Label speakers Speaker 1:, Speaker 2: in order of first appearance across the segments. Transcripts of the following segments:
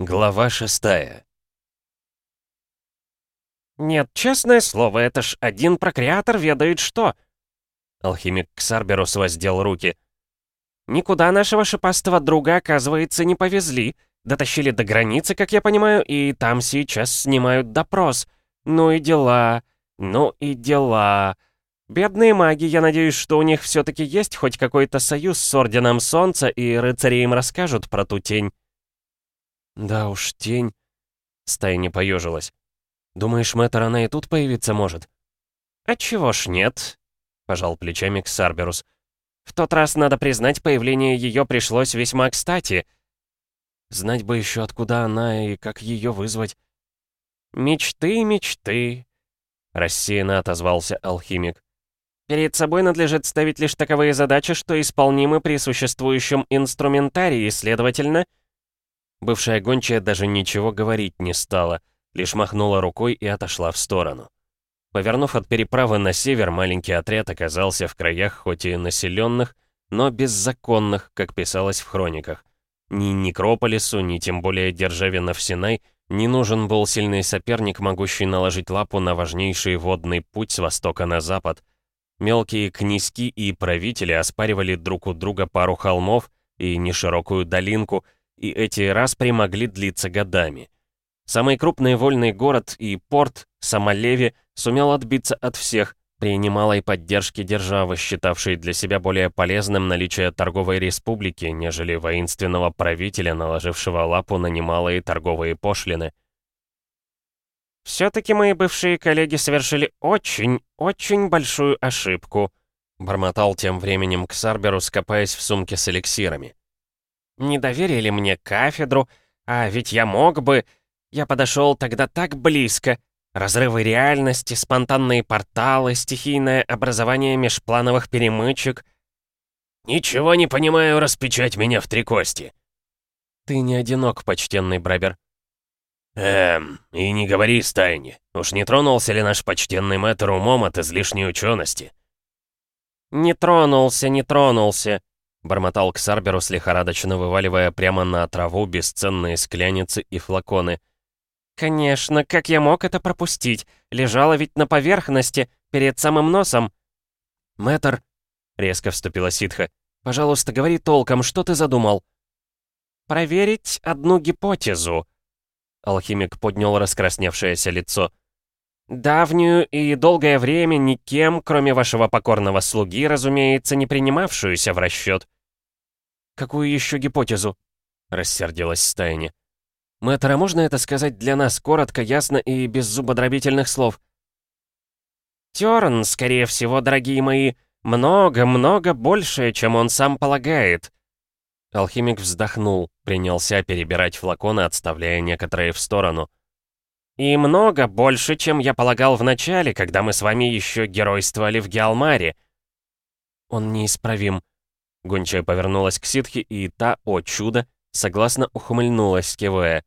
Speaker 1: Глава шестая.
Speaker 2: «Нет, честное слово, это ж один прокреатор ведает что!» Алхимик Ксарберус воздел руки. «Никуда нашего шипастого друга, оказывается, не повезли. Дотащили до границы, как я понимаю, и там сейчас снимают допрос. Ну и дела, ну и дела. Бедные маги, я надеюсь, что у них все-таки есть хоть какой-то союз с Орденом Солнца, и рыцари им расскажут про ту тень».
Speaker 1: «Да уж, тень...» Стая не поежилась. «Думаешь, мэтр, она и тут появиться может?»
Speaker 2: «А чего ж нет?» — пожал плечами Ксарберус. «В тот раз, надо признать, появление ее пришлось весьма кстати».
Speaker 1: «Знать бы еще, откуда она и как ее вызвать».
Speaker 2: «Мечты, мечты», — рассеянно отозвался алхимик. «Перед собой надлежит ставить лишь таковые задачи, что исполнимы при существующем инструментарии, следовательно...»
Speaker 1: Бывшая гончая даже ничего говорить не стала, лишь махнула рукой и отошла в сторону. Повернув от переправы на север, маленький отряд оказался в краях хоть и населенных, но беззаконных, как писалось в хрониках. Ни Некрополису, ни тем более державе Навсинай не нужен был сильный соперник, могущий наложить лапу на важнейший водный путь с востока на запад. Мелкие князьки и правители оспаривали друг у друга пару холмов и неширокую долинку — и эти распри могли длиться годами. Самый крупный вольный город и порт, Самолеви, сумел отбиться от всех, при немалой поддержке державы, считавшей для себя более полезным наличие торговой республики, нежели воинственного правителя, наложившего лапу на немалые торговые пошлины.
Speaker 2: «Все-таки мои бывшие коллеги совершили очень, очень большую ошибку», бормотал тем временем Ксарберу, скопаясь в сумке с эликсирами. Не доверили мне кафедру, а ведь я мог бы... Я подошел тогда так близко. Разрывы реальности, спонтанные порталы, стихийное образование межплановых перемычек.
Speaker 3: «Ничего не понимаю, распечать меня в три кости».
Speaker 1: «Ты не одинок, почтенный Брабер».
Speaker 3: «Эм, и не говори стайне. Уж не тронулся ли наш почтенный мэтр умом от излишней учености?»
Speaker 2: «Не тронулся, не тронулся»,
Speaker 1: Бормотал Ксарберус, лихорадочно вываливая прямо на траву бесценные скляницы и флаконы.
Speaker 2: «Конечно, как я мог это пропустить? Лежала ведь на поверхности, перед самым носом».
Speaker 1: «Мэтр», — резко вступила ситха, — «пожалуйста, говори толком, что ты задумал?»
Speaker 2: «Проверить одну гипотезу».
Speaker 1: Алхимик поднял раскрасневшееся лицо.
Speaker 2: Давнюю и долгое время никем, кроме вашего покорного слуги, разумеется, не принимавшуюся в расчет.
Speaker 1: «Какую еще гипотезу?» — рассердилась Стайни. «Мэтр, а можно это сказать для нас коротко, ясно и без зубодробительных слов?»
Speaker 2: «Терн, скорее всего, дорогие мои, много-много больше, чем он сам полагает».
Speaker 1: Алхимик вздохнул, принялся перебирать флаконы, отставляя некоторые в сторону.
Speaker 2: И много больше, чем я полагал вначале, когда мы с вами еще геройствовали в Геалмаре.
Speaker 1: Он неисправим. Гончая повернулась к ситхе, и та, о чудо, согласно ухмыльнулась, кивая.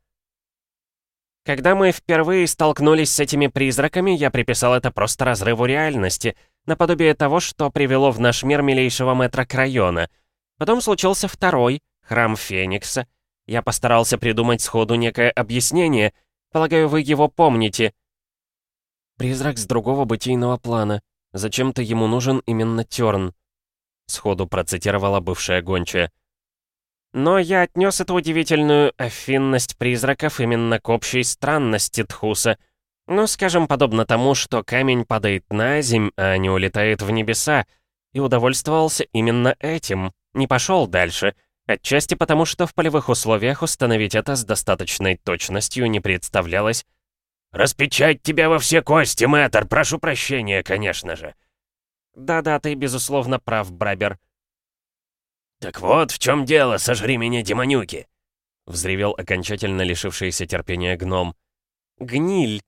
Speaker 2: Когда мы впервые столкнулись с этими призраками, я приписал это просто разрыву реальности, наподобие того, что привело в наш мир милейшего мэтра Крайона. Потом случился второй, храм Феникса. Я постарался придумать сходу некое объяснение — Полагаю, вы его помните».
Speaker 1: «Призрак с другого бытийного плана. Зачем-то ему нужен именно Тёрн», — сходу процитировала бывшая гончая.
Speaker 2: «Но я отнес эту удивительную афинность призраков именно к общей странности Тхуса. Ну, скажем, подобно тому, что камень падает на земь, а не улетает в небеса, и удовольствовался именно этим, не пошел дальше». Отчасти потому, что в полевых условиях установить это с достаточной точностью не представлялось.
Speaker 3: «Распечать тебя во все кости, мэтр! Прошу прощения, конечно же!»
Speaker 2: «Да-да, ты, безусловно, прав, Брабер».
Speaker 3: «Так вот, в чем дело, сожри меня, демонюки!»
Speaker 1: Взревел окончательно лишившийся терпения гном.
Speaker 2: «Гниль!»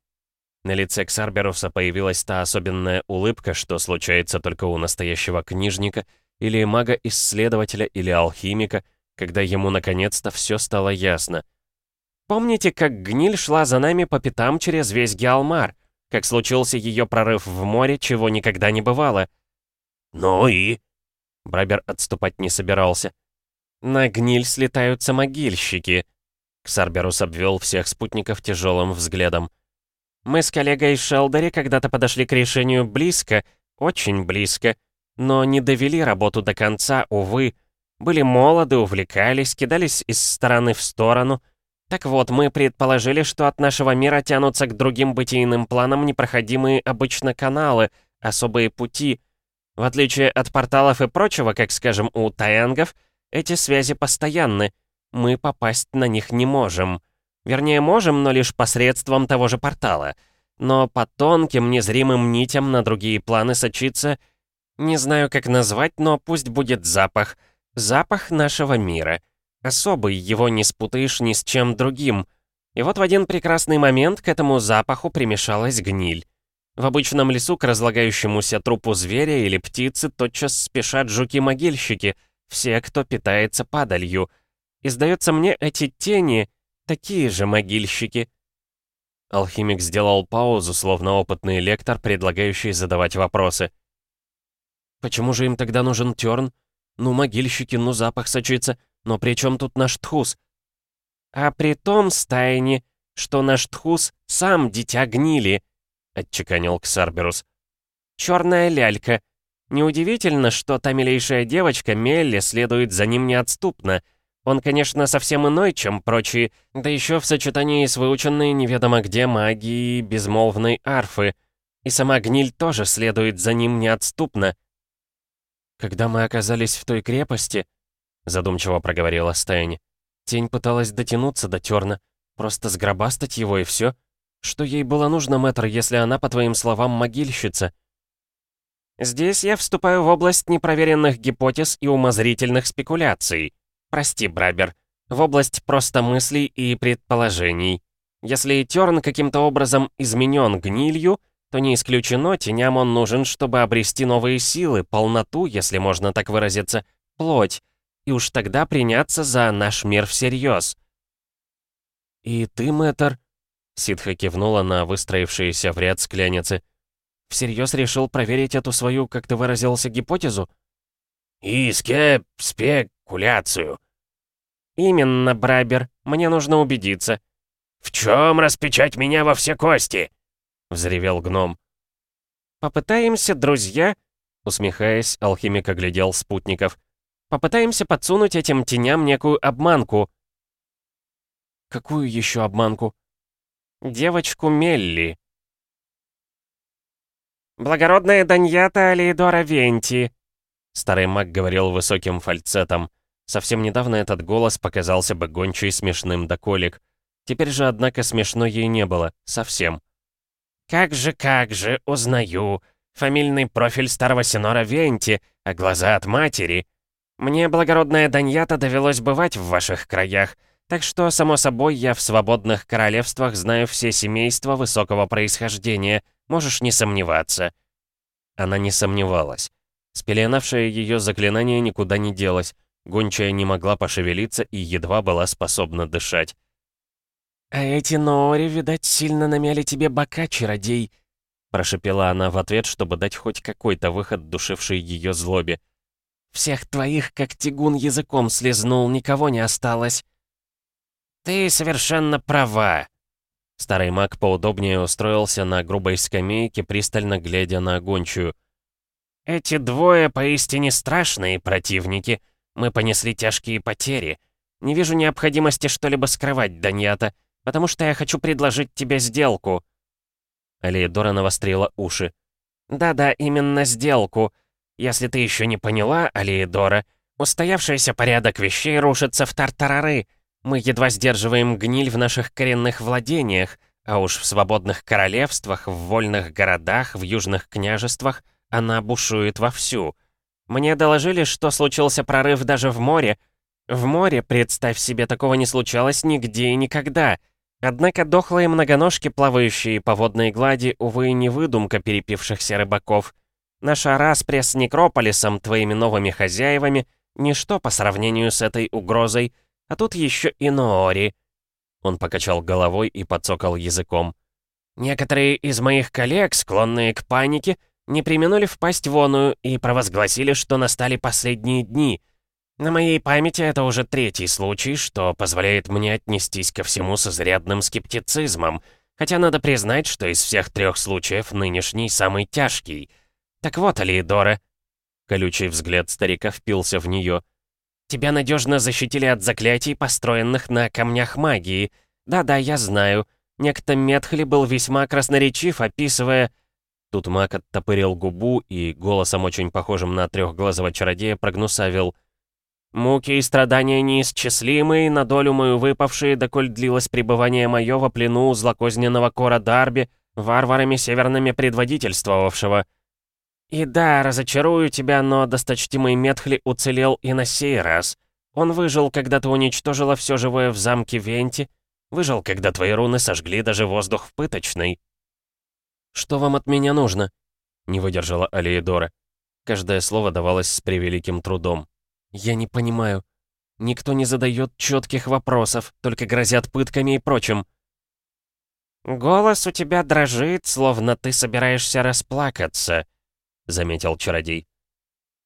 Speaker 1: На лице Ксарберуса появилась та особенная улыбка, что случается только у настоящего книжника или мага-исследователя или алхимика, когда ему наконец-то все стало ясно.
Speaker 2: «Помните, как гниль шла за нами по пятам через весь Геалмар? Как случился ее прорыв в море, чего никогда не бывало?»
Speaker 3: «Ну и?»
Speaker 1: Брабер отступать не собирался.
Speaker 2: «На гниль слетаются могильщики».
Speaker 1: Ксарберус обвел всех спутников тяжелым взглядом.
Speaker 2: «Мы с коллегой Шелдери когда-то подошли к решению близко, очень близко, но не довели работу до конца, увы. Были молоды, увлекались, кидались из стороны в сторону. Так вот, мы предположили, что от нашего мира тянутся к другим бытийным планам непроходимые обычно каналы, особые пути. В отличие от порталов и прочего, как, скажем, у таянгов, эти связи постоянны. Мы попасть на них не можем. Вернее, можем, но лишь посредством того же портала. Но по тонким, незримым нитям на другие планы сочится... Не знаю, как назвать, но пусть будет запах. Запах нашего мира. Особый, его не спутаешь ни с чем другим. И вот в один прекрасный момент к этому запаху примешалась гниль. В обычном лесу к разлагающемуся трупу зверя или птицы тотчас спешат жуки-могильщики, все, кто питается падалью. И сдается мне, эти тени — такие же могильщики.
Speaker 1: Алхимик сделал паузу, словно опытный лектор, предлагающий задавать вопросы.
Speaker 2: «Почему же им тогда нужен терн? Ну, могильщики, ну, запах сочится. Но при чем тут наш тхус?» «А при том, стайни, что наш тхус сам дитя гнили», — отчеканил Ксарберус. «Черная лялька. Неудивительно, что та милейшая девочка Мелли следует за ним неотступно. Он, конечно, совсем иной, чем прочие, да еще в сочетании с выученной неведомо где магией безмолвной арфы. И сама гниль тоже следует за ним неотступно». «Когда мы оказались в той крепости», — задумчиво проговорила Стайни, «тень пыталась дотянуться до Терна, просто сгробастать его и все. Что ей было нужно, мэтр, если она, по твоим словам, могильщица?» «Здесь я вступаю в область непроверенных гипотез и умозрительных спекуляций. Прости, Брабер. В область просто мыслей и предположений. Если Терн каким-то образом изменен гнилью, то не исключено, теням он нужен, чтобы обрести новые силы, полноту, если можно так выразиться, плоть, и уж тогда приняться за наш мир всерьез. «И ты, мэтр?» Ситха кивнула на выстроившиеся в ряд скляницы. «Всерьез решил проверить эту свою, как ты выразился, гипотезу?»
Speaker 3: «Иске спекуляцию».
Speaker 2: «Именно, Брабер. Мне нужно убедиться».
Speaker 3: «В чем распечать меня во все кости?» — взревел гном.
Speaker 2: «Попытаемся, друзья...» Усмехаясь, алхимик оглядел спутников. «Попытаемся подсунуть этим теням некую обманку».
Speaker 1: «Какую еще обманку?»
Speaker 2: девочку Мелли. «Благородная Даньята Алиедора Венти», — старый маг говорил высоким фальцетом. Совсем недавно этот голос показался бы гончей смешным до колик. Теперь же, однако, смешно ей не было. Совсем. «Как же, как же, узнаю. Фамильный профиль старого Синора Венти, а глаза от матери. Мне, благородная Даньята, довелось бывать в ваших краях. Так что, само собой, я в свободных королевствах знаю все семейства высокого происхождения, можешь не сомневаться».
Speaker 1: Она не сомневалась. Спеленавшее ее заклинание никуда не делось, гончая не могла пошевелиться и едва была способна дышать.
Speaker 2: «А эти Ноори, видать, сильно намяли тебе бока, чародей», прошепела она в ответ, чтобы дать хоть какой-то выход душившей ее злобе. «Всех твоих, как тягун, языком слезнул, никого не осталось». «Ты совершенно права!» Старый маг поудобнее устроился на грубой скамейке, пристально глядя на гончую. «Эти двое поистине страшные противники. Мы понесли тяжкие потери. Не вижу необходимости что-либо скрывать, Даньята, потому что я хочу предложить тебе сделку». Алиедора навострила уши. «Да-да, именно сделку. Если ты еще не поняла, Алиедора, устоявшийся порядок вещей рушится в тартарары». Мы едва сдерживаем гниль в наших коренных владениях, а уж в свободных королевствах, в вольных городах, в южных княжествах она бушует вовсю. Мне доложили, что случился прорыв даже в море. В море, представь себе, такого не случалось нигде и никогда. Однако дохлые многоножки, плавающие по водной глади, увы, не выдумка перепившихся рыбаков. Наша распря с Некрополисом, твоими новыми хозяевами, ничто по сравнению с этой угрозой — а тут еще и Ноори. Он покачал головой и подцокал языком. Некоторые из моих коллег, склонные к панике, не применули впасть в оную и провозгласили, что настали последние дни. На моей памяти это уже третий случай, что позволяет мне отнестись ко всему с изрядным скептицизмом, хотя надо признать, что из всех трех случаев нынешний самый тяжкий. Так вот, Алиедора, колючий взгляд старика впился в нее. Тебя надежно защитили от заклятий, построенных на камнях магии. Да-да, я знаю. Некто Метхли был весьма красноречив, описывая... Тут маг оттопырил губу и, голосом очень похожим на трехглазого чародея, прогнусавил. Муки и страдания неисчислимые, на долю мою выпавшие, доколь длилось пребывание мое во плену злокозненного кора Дарби, варварами северными предводительствовавшего. И да, разочарую тебя, но досточтимый Метхли уцелел и на сей раз. Он выжил, когда ты уничтожила все живое в замке Венти, выжил, когда твои руны сожгли даже воздух в пыточной. «Что вам от меня нужно?» — не выдержала Алиедора. Каждое слово давалось с превеликим трудом. «Я не понимаю. Никто не задает четких вопросов, только грозят пытками и прочим». «Голос у тебя дрожит, словно ты собираешься расплакаться», — заметил чародей.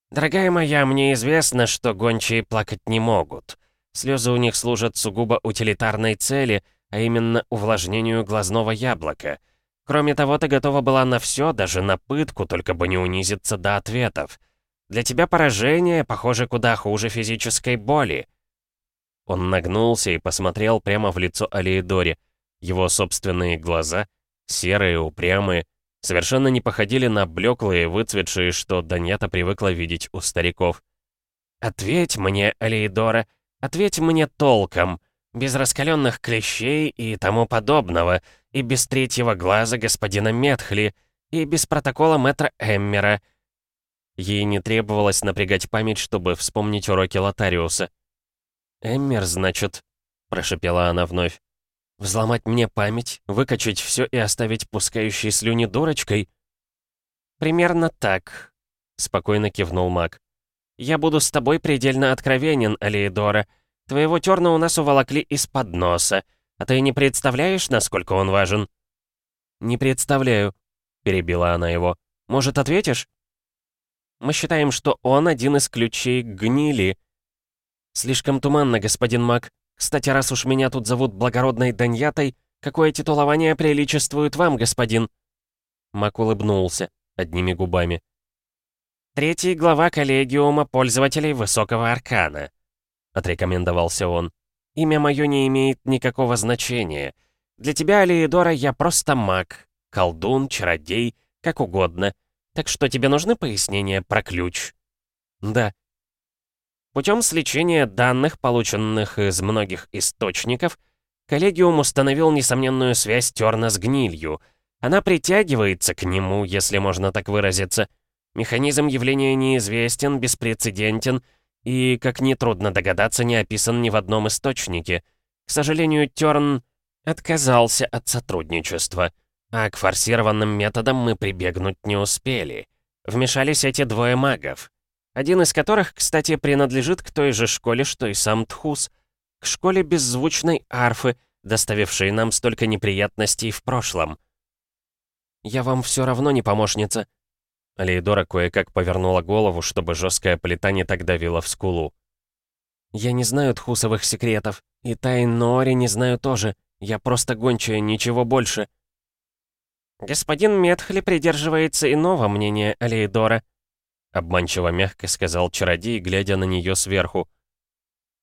Speaker 2: «Дорогая моя, мне известно, что гончие плакать не могут. Слезы у них служат сугубо утилитарной цели, а именно увлажнению глазного яблока. Кроме того, ты готова была на все, даже на пытку, только бы не унизиться до ответов. Для тебя поражение, похоже, куда хуже физической боли». Он нагнулся и посмотрел прямо в лицо Алиедоре. Его собственные глаза, серые, упрямые, совершенно не походили на блеклые, выцветшие, что Даньята привыкла видеть у стариков. «Ответь мне, Алиедора, ответь мне толком, без раскаленных клещей и тому подобного, и без третьего глаза господина Метхли, и без протокола мэтра Эммера, Ей не требовалось напрягать память, чтобы вспомнить уроки Лотариуса. «Эммер, значит», — прошепела она вновь. «Взломать мне память, выкачать все и оставить пускающей слюни дурочкой?» «Примерно так», — спокойно кивнул маг. «Я буду с тобой предельно откровенен, Алиедора. Твоего терна у нас уволокли из-под носа, а ты не представляешь, насколько он важен?» «Не представляю», — перебила она его. «Может, ответишь?» Мы считаем, что он один из ключей гнили. Слишком туманно, господин Мак. Кстати, раз уж меня тут зовут благородной Даньятой, какое титулование приличествует вам, господин?» Мак улыбнулся одними губами. «Третий глава коллегиума пользователей Высокого Аркана», — отрекомендовался он. «Имя мое не имеет никакого значения. Для тебя, Алиедора, я просто маг, колдун, чародей, как угодно. Так что тебе нужны пояснения про ключ? Да. Путем сличения данных, полученных из многих источников, коллегиум установил несомненную связь Терна с гнилью. Она притягивается к нему, если можно так выразиться. Механизм явления неизвестен, беспрецедентен и, как нетрудно догадаться, не описан ни в одном источнике. К сожалению, Терн отказался от сотрудничества. А к форсированным методам мы прибегнуть не успели. Вмешались эти двое магов. Один из которых, кстати, принадлежит к той же школе, что и сам Тхус. К школе беззвучной арфы, доставившей нам столько неприятностей в прошлом. «Я вам все равно не помощница». Алейдора кое-как повернула голову, чтобы жесткая плита не так давила в скулу. «Я не знаю тхусовых секретов, и тайн Ноори не знаю тоже. Я просто гончая, ничего больше». «Господин Метхли придерживается иного мнения Алейдора», обманчиво мягко сказал чародей, глядя на нее сверху.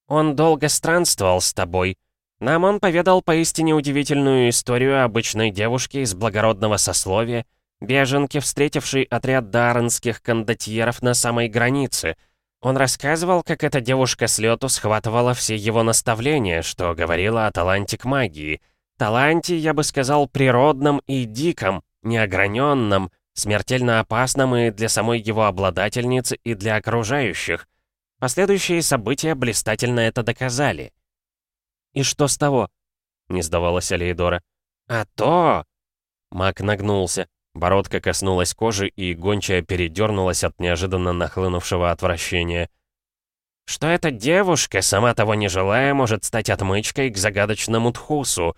Speaker 2: «Он долго странствовал с тобой. Нам он поведал поистине удивительную историю обычной девушки из благородного сословия, беженки, встретившей отряд дарренских кондотьеров на самой границе. Он рассказывал, как эта девушка с лету схватывала все его наставления, что говорила о таланте к магии — таланте, я бы сказал, природном и диком, неограненном, смертельно опасном и для самой его обладательницы, и для окружающих. Последующие события блистательно это доказали. «И что с того?» — не сдавалась Алейдора. «А то...» Мак нагнулся. Бородка коснулась кожи, и гончая передернулась от неожиданно нахлынувшего отвращения. «Что эта девушка, сама того не желая, может стать отмычкой к загадочному Тхусу,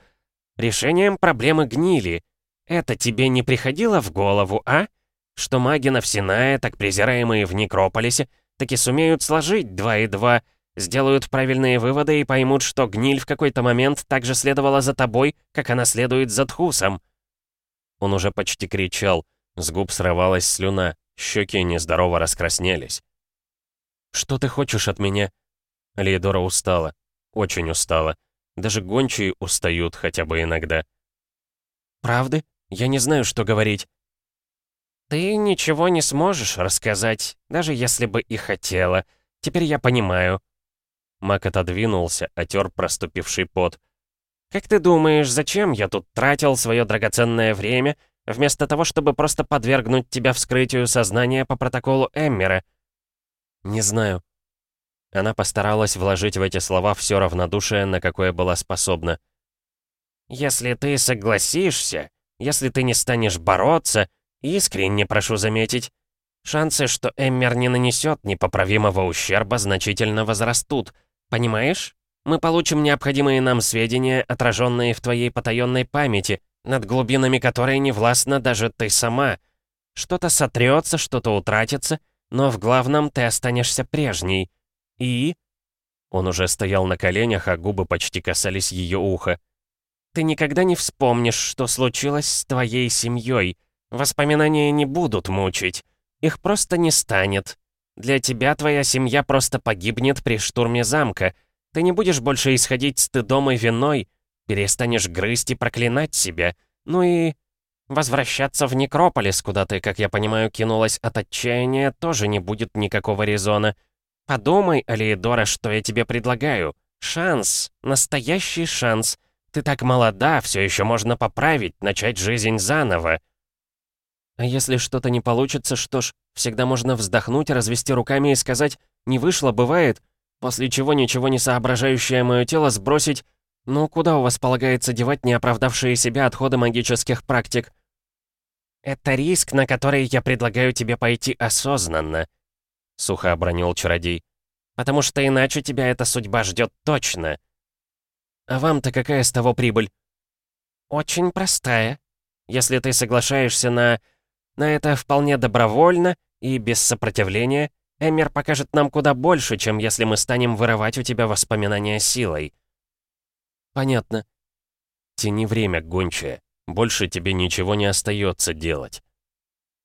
Speaker 2: решением проблемы гнили. Это тебе не приходило в голову, а? Что маги Навсиная, так презираемые в Некрополисе, таки сумеют сложить два и два, сделают правильные выводы и поймут, что гниль в какой-то момент так же следовала за тобой, как она следует за Тхусом».
Speaker 1: Он уже почти кричал, с губ срывалась слюна, щеки нездорово раскраснелись. «Что ты хочешь от меня?» Лейдора устала, очень устала. Даже гончие устают хотя бы иногда.
Speaker 2: «Правды? Я не знаю, что говорить». «Ты ничего не сможешь рассказать, даже если бы и хотела. Теперь я понимаю».
Speaker 1: Мак отодвинулся, отер проступивший пот.
Speaker 2: «Как ты думаешь, зачем я тут тратил свое драгоценное время, вместо того, чтобы просто подвергнуть тебя вскрытию сознания по протоколу Эммера?»
Speaker 1: «Не знаю». Она постаралась вложить в эти слова все равнодушие, на какое была способна.
Speaker 2: «Если ты согласишься, если ты не станешь бороться, искренне прошу заметить, шансы, что Эммер не нанесет непоправимого ущерба, значительно возрастут. Понимаешь? Мы получим необходимые нам сведения, отраженные в твоей потаенной памяти, над глубинами которой не властна даже ты сама. Что-то сотрется, что-то утратится, но в главном ты останешься прежней. И...» Он уже стоял на коленях, а губы почти касались ее уха. Ты никогда не вспомнишь, что случилось с твоей семьей. Воспоминания не будут мучить. Их просто не станет. Для тебя твоя семья просто погибнет при штурме замка. Ты не будешь больше исходить стыдом и виной, перестанешь грызть и проклинать себя. Ну и... Возвращаться в Некрополис, куда ты, как я понимаю, кинулась от отчаяния, тоже не будет никакого резона. Подумай, Алиедора, что я тебе предлагаю. Шанс. Настоящий шанс. Ты так молода, все еще можно поправить, начать жизнь заново. А если что-то не получится, что ж, всегда можно вздохнуть, развести руками и сказать «не вышло, бывает», после чего ничего не соображающее мое тело сбросить «ну, куда у вас полагается девать неоправдавшие себя отходы магических практик?» «Это риск, на который я предлагаю тебе пойти осознанно», — сухо обронил чародей. «Потому что иначе тебя эта судьба ждет точно». А вам-то какая с того прибыль? Очень простая. Если ты соглашаешься на... на это вполне добровольно и без сопротивления, Эмер покажет нам куда больше, чем если мы станем вырывать у тебя воспоминания силой.
Speaker 1: Понятно. Тяни время, гончая. Больше тебе ничего не остается делать.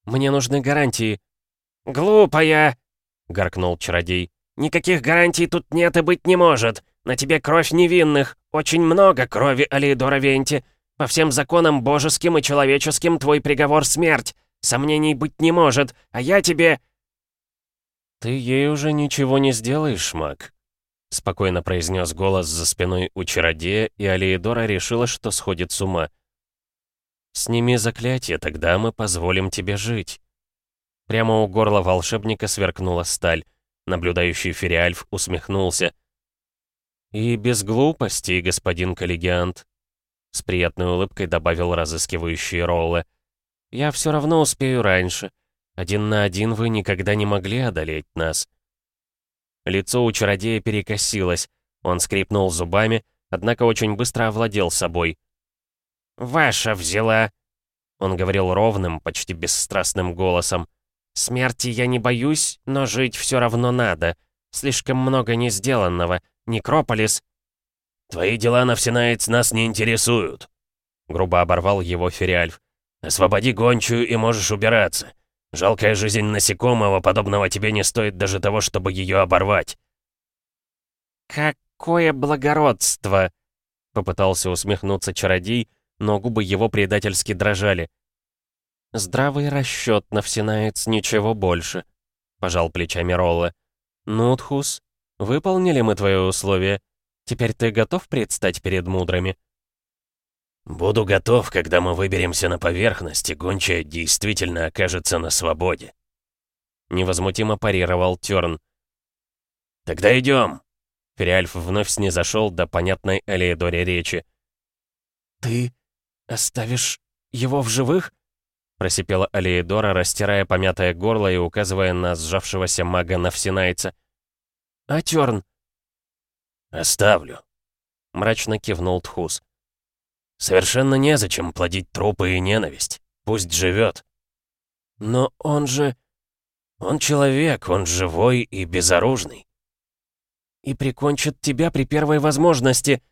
Speaker 2: Мне нужны гарантии. Глупая! Гаркнул чародей. Никаких гарантий тут нет и быть не может. На тебе кровь невинных, очень много крови, Алидора Венти. По всем законам божеским и человеческим твой приговор — смерть. Сомнений быть не может, а я тебе...»
Speaker 1: «Ты ей уже ничего не сделаешь, маг», — спокойно произнес голос за спиной у чародея, и Алиедора решила, что сходит с ума. «Сними заклятие, тогда мы позволим тебе жить». Прямо у горла волшебника сверкнула сталь. Наблюдающий Фериальф усмехнулся. «И без глупостей, господин коллегиант», — с приятной улыбкой добавил разыскивающий Ролле. «Я все равно успею раньше. Один на один вы никогда не могли одолеть нас». Лицо у чародея перекосилось. Он скрипнул зубами, однако очень быстро овладел собой.
Speaker 2: «Ваша взяла!» Он говорил ровным, почти бесстрастным голосом. «Смерти я не боюсь, но жить все равно надо. Слишком много не сделанного. Некрополис...»
Speaker 3: «Твои дела, Навсинаец, нас не интересуют», — грубо оборвал его Фериальф. «Освободи гончую и можешь убираться. Жалкая жизнь насекомого, подобного тебе не стоит даже того, чтобы ее оборвать».
Speaker 2: «Какое благородство!» — попытался усмехнуться чародей, но губы его предательски дрожали. «Здравый расчет, Навсинаец, ничего больше», — пожал плечами Ролла. «Нутхус, Выполнили мы твое условие. Теперь ты готов предстать перед мудрыми?»
Speaker 3: «Буду готов, когда мы выберемся на поверхность, и гончая действительно окажется на свободе», — невозмутимо парировал Тёрн. «Тогда идем!» Фериальф вновь снизошел до понятной Элеидоре речи.
Speaker 2: «Ты оставишь его в живых?» просипела Алиедора, растирая помятое горло и указывая на сжавшегося мага Навсинайца. «А Тёрн?»
Speaker 3: «Оставлю», — мрачно кивнул Тхус. «Совершенно незачем плодить трупы и ненависть. Пусть живет.
Speaker 2: «Но он же...»
Speaker 3: Он человек, он живой и безоружный.
Speaker 2: И прикончит тебя при первой возможности.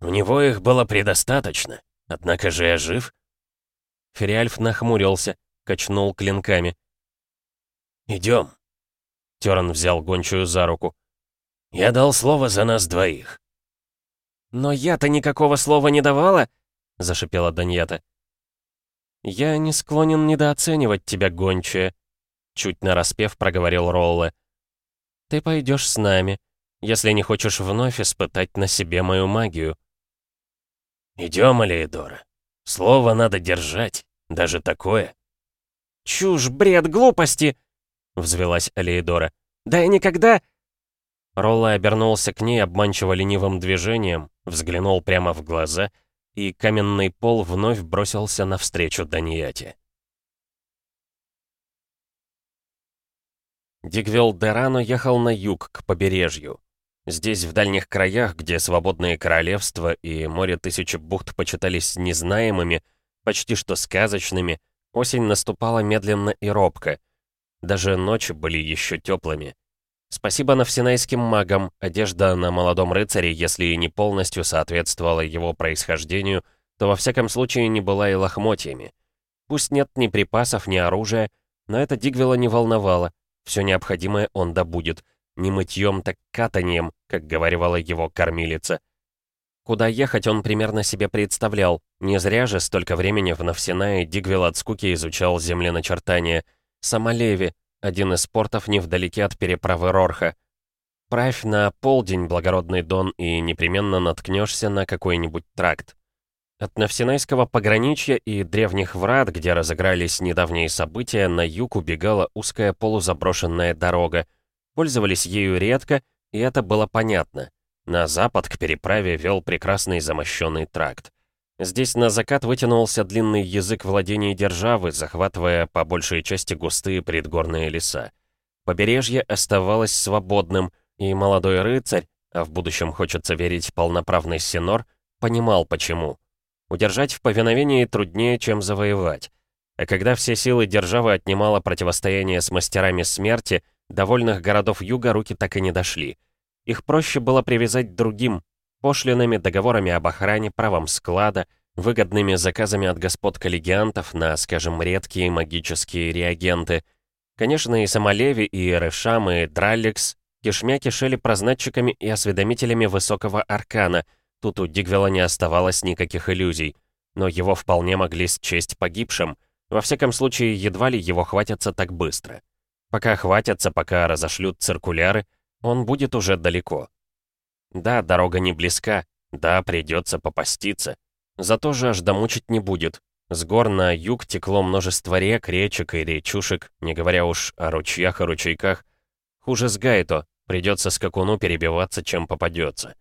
Speaker 3: У него их было предостаточно. Однако же я жив.
Speaker 1: Фериальф нахмурился, качнул клинками.
Speaker 3: «Идем».
Speaker 1: Терн взял гончую за руку.
Speaker 3: «Я дал слово за нас двоих».
Speaker 2: «Но я-то никакого слова не давала!» — зашипела Даньята.
Speaker 1: «Я не склонен недооценивать тебя, гончая», — чуть нараспев проговорил Ролле. «Ты пойдешь с нами, если не хочешь вновь испытать на себе мою магию».
Speaker 3: «Идем, Алеидора. Слово надо держать, даже такое».
Speaker 2: «Чушь, бред, глупости!» — взвелась Алеидора. «Да я никогда...»
Speaker 1: Ролла обернулся к ней обманчиво ленивым движением, взглянул прямо в глаза, и каменный пол вновь бросился навстречу Данияте. Дигвилл Дерано ехал на юг, к побережью. Здесь, в дальних краях, где свободные королевства и море тысячи бухт почитались незнаемыми, почти что сказочными, осень наступала медленно и робко. Даже ночи были еще теплыми. Спасибо навсенайским магам, одежда на молодом рыцаре, если и не полностью соответствовала его происхождению, то во всяком случае не была и лохмотьями. Пусть нет ни припасов, ни оружия, но это Дигвела не волновало, все необходимое он добудет — не мытьем, так катанием, как говорила его кормилица. Куда ехать он примерно себе представлял. Не зря же столько времени в Навсинае Дигвилл от скуки изучал земленачертания. Самолеви, один из портов невдалеке от переправы Рорха. Правь на полдень благородный Дон и непременно наткнешься на какой-нибудь тракт. От Навсинайского пограничья и древних врат, где разыгрались недавние события, на юг убегала узкая полузаброшенная дорога, Пользовались ею редко, и это было понятно. На запад к переправе вел прекрасный замощенный тракт. Здесь на закат вытянулся длинный язык владений державы, захватывая по большей части густые предгорные леса. Побережье оставалось свободным, и молодой рыцарь, а в будущем хочется верить полноправный сенор, понимал почему. Удержать в повиновении труднее, чем завоевать. А когда все силы державы отнимало противостояние с мастерами смерти — Довольных городов юга руки так и не дошли. Их проще было привязать другим, пошлинами, договорами об охране, правом склада, выгодными заказами от господ коллегиантов на, скажем, редкие магические реагенты. Конечно, и Самолеви, и Решам, и Дралликс кишмя кишели прознатчиками и осведомителями высокого аркана, тут у Дигвела не оставалось никаких иллюзий. Но его вполне могли счесть погибшим, во всяком случае, едва ли его хватятся так быстро. Пока хватятся, пока разошлют циркуляры, он будет уже далеко. Да, дорога не близка, да, придется попаститься. Зато жажда мучить не будет. С гор на юг текло множество рек, речек и речушек, не говоря уж о ручьях и ручейках. Хуже с Гайто, придется скакуну перебиваться, чем попадется.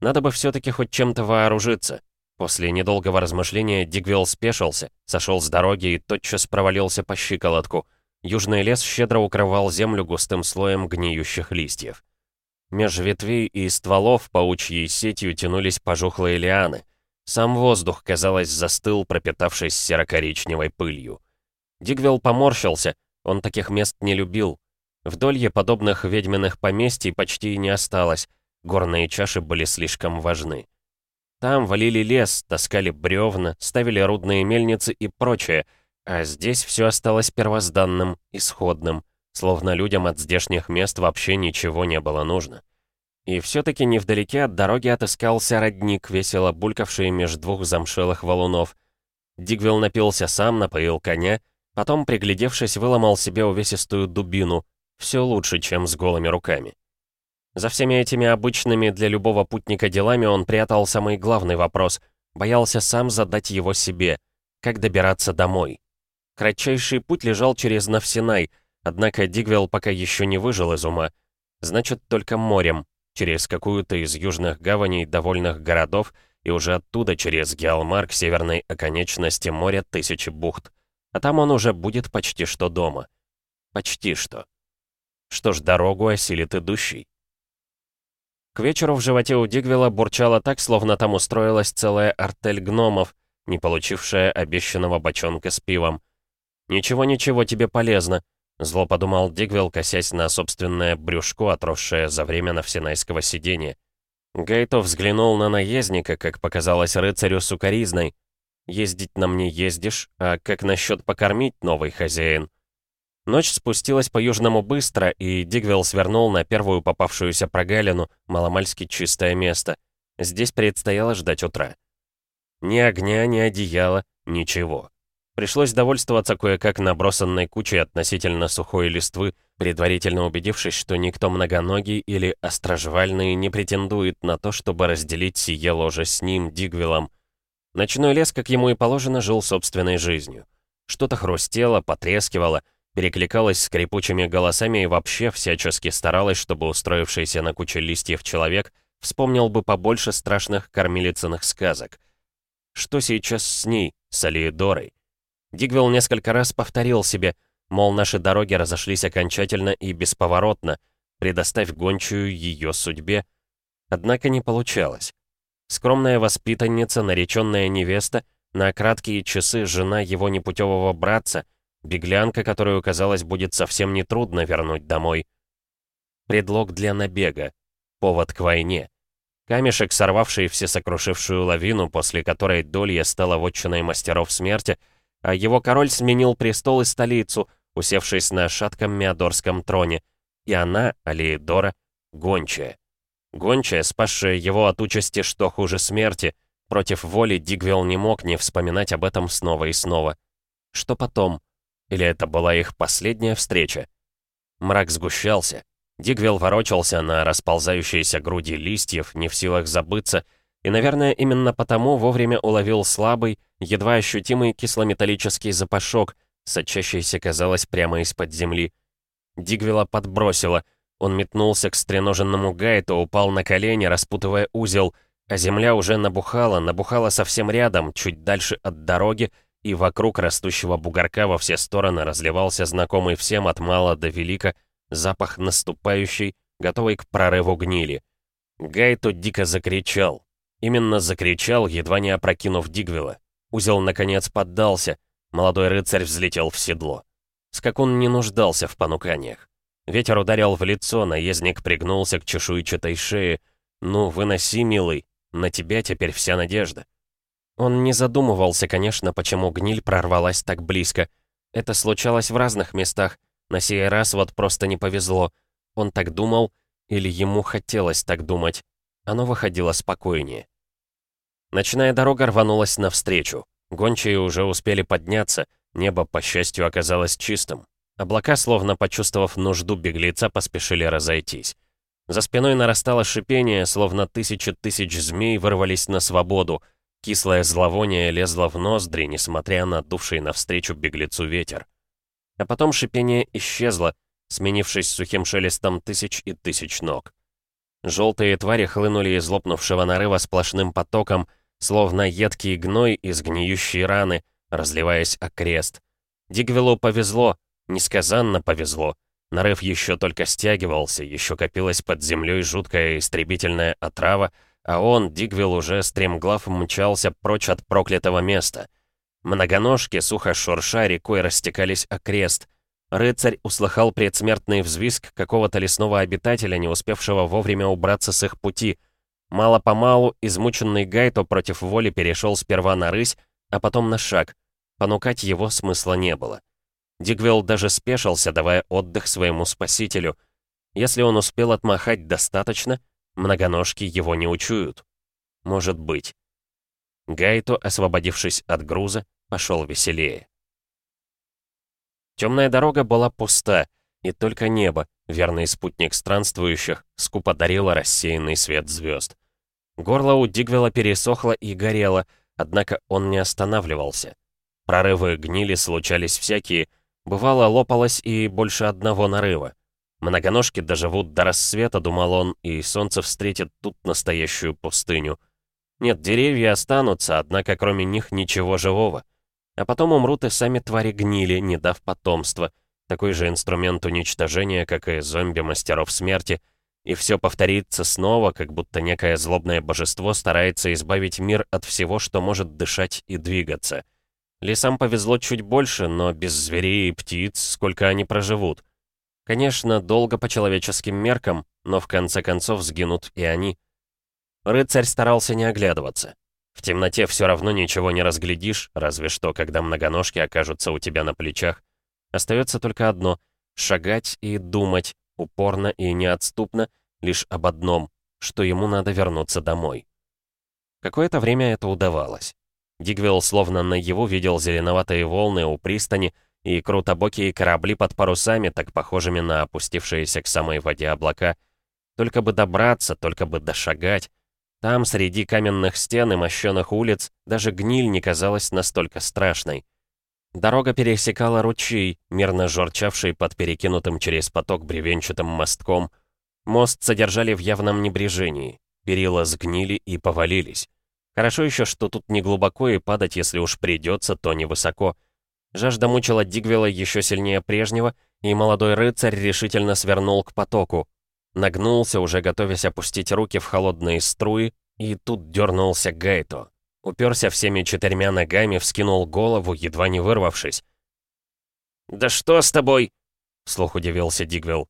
Speaker 1: Надо бы все-таки хоть чем-то вооружиться. После недолгого размышления Дигвилл спешился, сошел с дороги и тотчас провалился по щиколотку. Южный лес щедро укрывал землю густым слоем гниющих листьев. Меж ветвей и стволов паучьей сетью тянулись пожухлые лианы. Сам воздух, казалось, застыл, пропитавшись серо-коричневой пылью. Дигвелл поморщился, он таких мест не любил. Вдолье подобных ведьминых поместий почти не осталось, горные чаши были слишком важны. Там валили лес, таскали бревна, ставили рудные мельницы и прочее — а здесь все осталось первозданным, исходным, словно людям от здешних мест вообще ничего не было нужно. И все-таки невдалеке от дороги отыскался родник, весело булькавший меж двух замшелых валунов. Дигвилл напился сам, напоил коня, потом, приглядевшись, выломал себе увесистую дубину. Все лучше, чем с голыми руками. За всеми этими обычными для любого путника делами он прятал самый главный вопрос, боялся сам задать его себе. Как добираться домой? Кратчайший путь лежал через Навсинай, однако Дигвелл пока еще не выжил из ума. Значит, только морем, через какую-то из южных гаваней довольных городов и уже оттуда через Геалмар к северной оконечности моря тысячи бухт. А там он уже будет почти что дома. Почти что. Что ж, дорогу осилит идущий. К вечеру в животе у Дигвела бурчало так, словно там устроилась целая артель гномов, не получившая обещанного бочонка с пивом. «Ничего-ничего, тебе полезно. Зло подумал Дигвилл, косясь на собственное брюшко, отросшее за время навсенайского сидения. Гайто взглянул на наездника, как показалось рыцарю сукаризной. «Ездить на мне ездишь, а как насчет покормить, новый хозяин?» Ночь спустилась по-южному быстро, и Дигвилл свернул на первую попавшуюся прогалину, маломальски чистое место. Здесь предстояло ждать утра. Ни огня, ни одеяла, ничего. Пришлось довольствоваться кое-как набросанной кучей относительно сухой листвы, предварительно убедившись, что никто многоногий или острожвальный не претендует на то, чтобы разделить сие ложе с ним, Дигвиллом. Ночной лес, как ему и положено, жил собственной жизнью. Что-то хрустело, потрескивало, перекликалось скрипучими голосами и вообще всячески старалась, чтобы устроившийся на куче листьев человек вспомнил бы побольше страшных кормилицыных сказок. Что сейчас с ней, с Алиедорой? Дигвилл несколько раз повторил себе, мол, наши дороги разошлись окончательно и бесповоротно, предоставь гончую ее судьбе. Однако не получалось. Скромная воспитанница, нареченная невеста, на краткие часы жена его непутевого братца, беглянка, которую, казалось, будет совсем нетрудно вернуть домой. Предлог для набега, повод к войне. Камешек, сорвавший всесокрушившую лавину, после которой Долья стала вотчиной мастеров смерти — а его король сменил престол и столицу, усевшись на шатком Миадорском троне, и она, Алиедора, гончая. Гончая, спасшая его от участи, что хуже смерти, против воли Дигвилл не мог не вспоминать об этом снова и снова. Что потом? Или это была их последняя встреча? Мрак сгущался. Дигвилл ворочался на расползающиеся груди листьев, не в силах забыться, и, наверное, именно потому вовремя уловил слабый, едва ощутимый кислометаллический запашок, сочащийся, казалось, прямо из-под земли. Дигвела подбросило. Он метнулся к стреноженному гайту, упал на колени, распутывая узел, а земля уже набухала, набухала совсем рядом, чуть дальше от дороги, и вокруг растущего бугорка во все стороны разливался знакомый всем от мала до велика запах наступающий, готовый к прорыву гнили. Гайто дико закричал, Именно закричал, едва не опрокинув Дигвела. Узел, наконец, поддался. Молодой рыцарь взлетел в седло. Скакун не нуждался в понуканиях. Ветер ударил в лицо, наездник пригнулся к чешуйчатой шее. «Ну, выноси, милый, на тебя теперь вся надежда». Он не задумывался, конечно, почему гниль прорвалась так близко. Это случалось в разных местах. На сей раз вот просто не повезло. Он так думал, или ему хотелось так думать. Оно выходило спокойнее. Ночная дорога рванулась навстречу. Гончие уже успели подняться, небо, по счастью, оказалось чистым. Облака, словно почувствовав нужду беглеца, поспешили разойтись. За спиной нарастало шипение, словно тысячи тысяч змей вырвались на свободу. Кислое зловоние лезло в ноздри, несмотря на дувший навстречу беглецу ветер. А потом шипение исчезло, сменившись сухим шелестом тысяч и тысяч ног. Желтые твари хлынули из лопнувшего нарыва сплошным потоком, словно едкий гной из гниющей раны, разливаясь окрест. Дигвелу повезло, несказанно повезло. Нарыв еще только стягивался, еще копилась под землей жуткая истребительная отрава, а он, Дигвилл, уже стремглав мчался прочь от проклятого места. Многоножки, сухо шурша, рекой растекались окрест. Рыцарь услыхал предсмертный взвизг какого-то лесного обитателя, не успевшего вовремя убраться с их пути — Мало-помалу измученный Гайто против воли перешел сперва на рысь, а потом на шаг. Понукать его смысла не было. Дигвилл даже спешился, давая отдых своему спасителю. Если он успел отмахать достаточно, многоножки его не учуют. Может быть. Гайто, освободившись от груза, пошел веселее. Темная дорога была пуста, и только небо, верный спутник странствующих, скупо дарило рассеянный свет звезд. Горло у Дигвела пересохло и горело, однако он не останавливался. Прорывы гнили случались всякие, бывало лопалось и больше одного нарыва. Многоножки доживут до рассвета, думал он, и солнце встретит тут настоящую пустыню. Нет, деревья останутся, однако кроме них ничего живого. А потом умрут и сами твари гнили, не дав потомства — такой же инструмент уничтожения, как и зомби мастеров смерти, и все повторится снова, как будто некое злобное божество старается избавить мир от всего, что может дышать и двигаться. Лесам повезло чуть больше, но без зверей и птиц сколько они проживут. Конечно, долго по человеческим меркам, но в конце концов сгинут и они. Рыцарь старался не оглядываться. В темноте все равно ничего не разглядишь, разве что, когда многоножки окажутся у тебя на плечах. Остается только одно — шагать и думать, упорно и неотступно, лишь об одном, что ему надо вернуться домой. Какое-то время это удавалось. Дигвилл словно на его видел зеленоватые волны у пристани и крутобокие корабли под парусами, так похожими на опустившиеся к самой воде облака. Только бы добраться, только бы дошагать. Там, среди каменных стен и мощенных улиц, даже гниль не казалась настолько страшной. Дорога пересекала ручей, мирно журчавший под перекинутым через поток бревенчатым мостком. Мост содержали в явном небрежении. Перила сгнили и повалились. Хорошо еще, что тут не глубоко и падать, если уж придется, то невысоко. Жажда мучила Дигвела еще сильнее прежнего, и молодой рыцарь решительно свернул к потоку. Нагнулся, уже готовясь опустить руки в холодные струи, и тут дернулся Гайто. Уперся всеми четырьмя ногами, вскинул голову, едва не вырвавшись. «Да что с тобой?» — вслух удивился Дигвелл.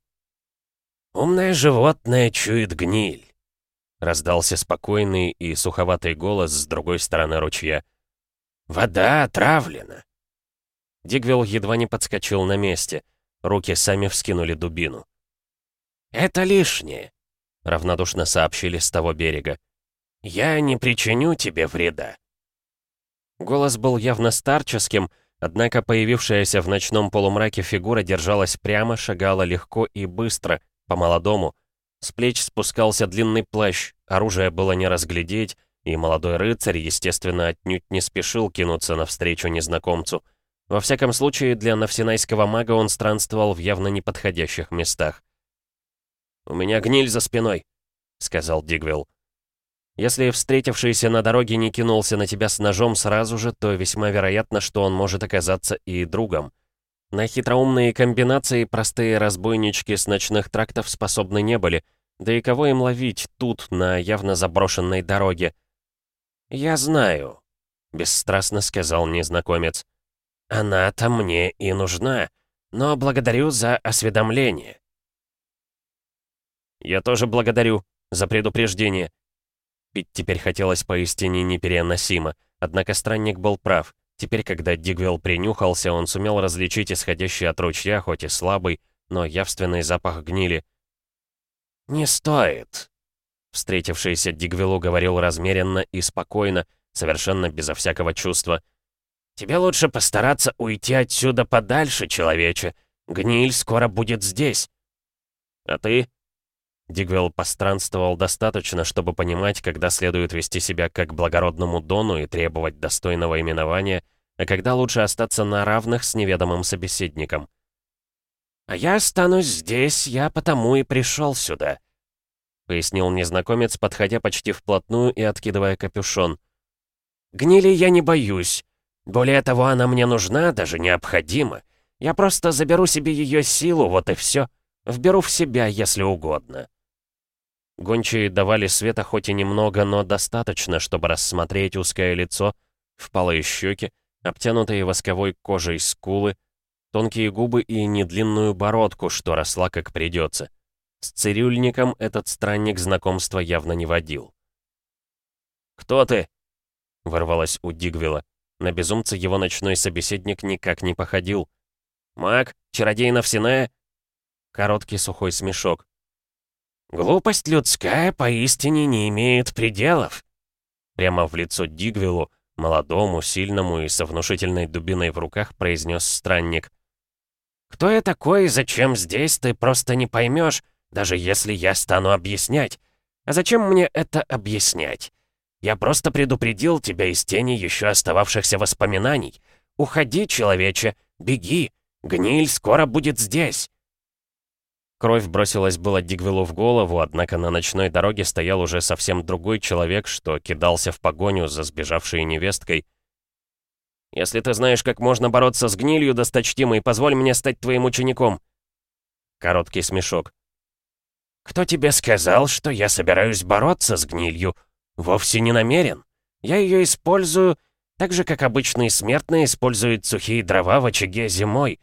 Speaker 1: «Умное животное чует гниль», — раздался спокойный и суховатый голос с другой стороны ручья. «Вода отравлена. Дигвилл едва не подскочил на месте. Руки сами вскинули дубину. «Это лишнее», — равнодушно сообщили с того берега. «Я не причиню тебе вреда». Голос был явно старческим, однако появившаяся в ночном полумраке фигура держалась прямо, шагала легко и быстро, по-молодому. С плеч спускался длинный плащ, оружие было не разглядеть, и молодой рыцарь, естественно, отнюдь не спешил кинуться навстречу незнакомцу — во всяком случае, для навсенайского мага он странствовал в явно неподходящих местах. «У меня гниль за спиной», — сказал Дигвилл. «Если встретившийся на дороге не кинулся на тебя с ножом сразу же, то весьма вероятно, что он может оказаться и другом. На хитроумные комбинации простые разбойнички с ночных трактов способны не были, да и кого им ловить тут, на явно заброшенной дороге?» «Я знаю», — бесстрастно сказал незнакомец. Она-то мне и нужна, но благодарю за осведомление. Я тоже благодарю за предупреждение. Пить теперь хотелось поистине непереносимо, однако странник был прав. Теперь, когда Дигвелл принюхался, он сумел различить исходящий от ручья, хоть и слабый, но явственный запах гнили. «Не стоит», — встретившийся Дигвеллу говорил размеренно и спокойно, совершенно безо всякого чувства — «Тебе лучше постараться уйти отсюда подальше, человече. Гниль скоро будет здесь». «А ты?» Дигвелл постранствовал достаточно, чтобы понимать, когда следует вести себя как благородному Дону и требовать достойного именования, а когда лучше остаться на равных с неведомым собеседником. «А я останусь здесь, я потому и пришел сюда», — пояснил незнакомец, подходя почти вплотную и откидывая капюшон. «Гнили я не боюсь. Более того, она мне нужна, даже необходима. Я просто заберу себе ее силу, вот и все. Вберу в себя, если угодно. Гончие давали света хоть и немного, но достаточно, чтобы рассмотреть узкое лицо, впалые щеки, обтянутые восковой кожей скулы, тонкие губы и недлинную бородку, что росла как придется. С цирюльником этот странник знакомства явно не водил. «Кто ты?» — ворвалась у Дигвила. На безумца его ночной собеседник никак не походил. «Маг? Чародей Навсиная?» Короткий сухой смешок. «Глупость людская поистине не имеет пределов!» Прямо в лицо Дигвилу, молодому, сильному и со внушительной дубиной в руках, произнес странник. «Кто я такой и зачем здесь, ты просто не поймешь, даже если я стану объяснять. А зачем мне это объяснять? Я просто предупредил тебя из тени еще остававшихся воспоминаний. Уходи, человече, беги. Гниль скоро будет здесь. Кровь бросилась было Дигвиллу в голову, однако на ночной дороге стоял уже совсем другой человек, что кидался в погоню за сбежавшей невесткой. «Если ты знаешь, как можно бороться с гнилью, досточтимый, позволь мне стать твоим учеником». Короткий смешок. «Кто тебе сказал, что я собираюсь бороться с гнилью? Вовсе не намерен. Я ее использую
Speaker 2: Так же, как обычный смертный использует сухие дрова в очаге зимой.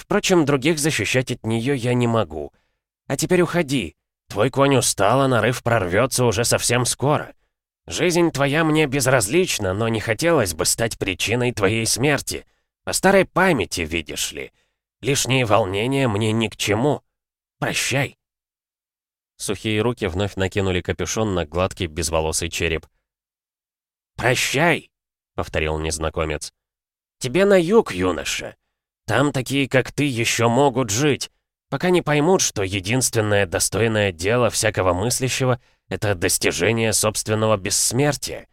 Speaker 2: Впрочем, других защищать от нее я не могу. А теперь уходи. Твой конь устал, а нарыв прорвется уже совсем скоро. Жизнь твоя мне безразлична, но не хотелось бы стать причиной твоей смерти. По старой памяти, видишь ли. Лишние волнения мне ни к чему. Прощай.
Speaker 1: Сухие руки вновь накинули капюшон на гладкий безволосый череп.
Speaker 2: «Прощай!» — повторил незнакомец. «Тебе на юг, юноша. Там такие, как ты, еще могут жить, пока не поймут, что единственное достойное дело всякого мыслящего — это достижение собственного бессмертия.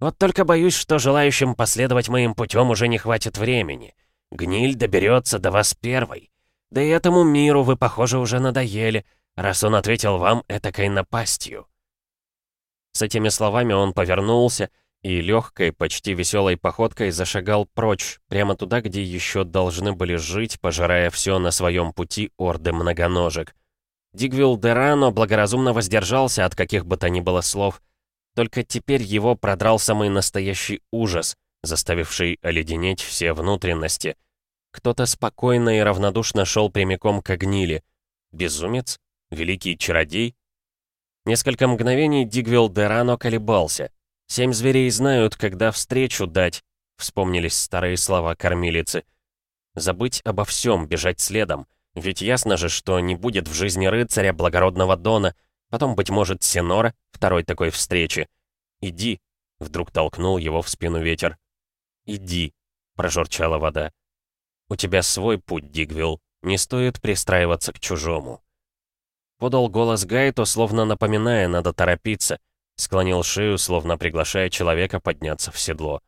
Speaker 2: Вот только боюсь, что желающим последовать моим путем уже не хватит времени. Гниль доберется до вас первой. Да и этому миру вы, похоже, уже надоели, раз он ответил вам этакой напастью».
Speaker 1: С этими словами он повернулся и легкой, почти веселой походкой зашагал прочь, прямо туда, где еще должны были жить, пожирая все на своем пути орды многоножек. Дигвилл Дерано благоразумно воздержался от каких бы то ни было слов. Только теперь его продрал самый настоящий ужас, заставивший оледенеть все внутренности. Кто-то спокойно и равнодушно шел прямиком к гнили. Безумец? Великий чародей? Несколько мгновений Дигвилл Дерано колебался. Семь зверей знают, когда встречу дать, вспомнились старые слова кормилицы. Забыть обо всем, бежать следом. Ведь ясно же, что не будет в жизни рыцаря благородного Дона, потом, быть может, Синора, второй такой встречи. «Иди», — вдруг толкнул его в спину ветер. «Иди», — прожурчала вода. «У тебя свой путь, Дигвилл, не стоит пристраиваться к чужому». Подал голос Гайту, словно напоминая, надо торопиться. Склонил шею, словно приглашая человека подняться в седло.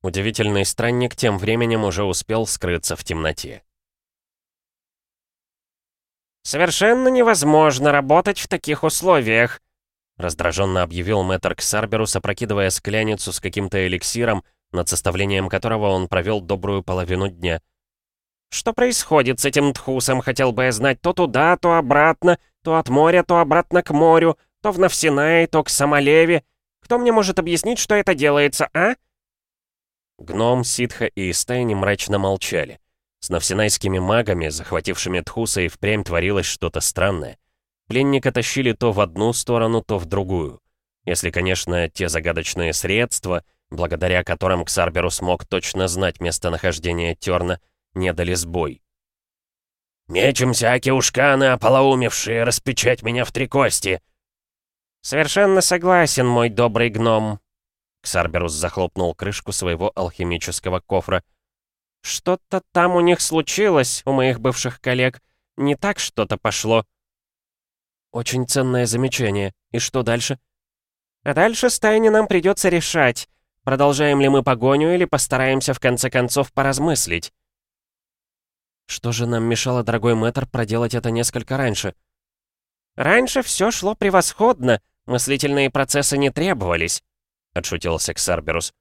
Speaker 1: Удивительный странник тем временем уже успел скрыться в темноте.
Speaker 2: «Совершенно невозможно работать в таких условиях», раздраженно объявил мэтр Ксарберус, опрокидывая скляницу с каким-то эликсиром, над составлением которого он провел добрую половину дня. «Что происходит с этим тхусом, хотел бы я знать, то туда, то обратно, то от моря, то обратно к морю, то в Навсинае, то к Самолеве. Кто мне может объяснить, что это делается, а?»
Speaker 1: Гном, ситха и Истайни мрачно молчали. С навсинайскими магами, захватившими Тхуса, и впрямь творилось что-то странное. Пленника тащили то в одну сторону, то в другую. Если, конечно, те загадочные средства, благодаря которым Ксарберу смог точно знать местонахождение Терна, не дали сбой.
Speaker 2: «Мечемся, акиушканы, ополоумевшие, распечать меня в три кости!» «Совершенно согласен, мой добрый гном!» Ксарберус захлопнул крышку своего алхимического кофра. «Что-то там у них случилось, у моих бывших коллег. Не так что-то пошло».
Speaker 1: «Очень ценное замечание. И что дальше?»
Speaker 2: «А дальше стайне нам придется решать, продолжаем ли мы погоню или постараемся в конце концов поразмыслить».
Speaker 1: Что же нам мешало, дорогой мэтр, проделать это несколько раньше?
Speaker 2: Раньше все шло превосходно, мыслительные процессы не требовались, отшутился Ксарберус.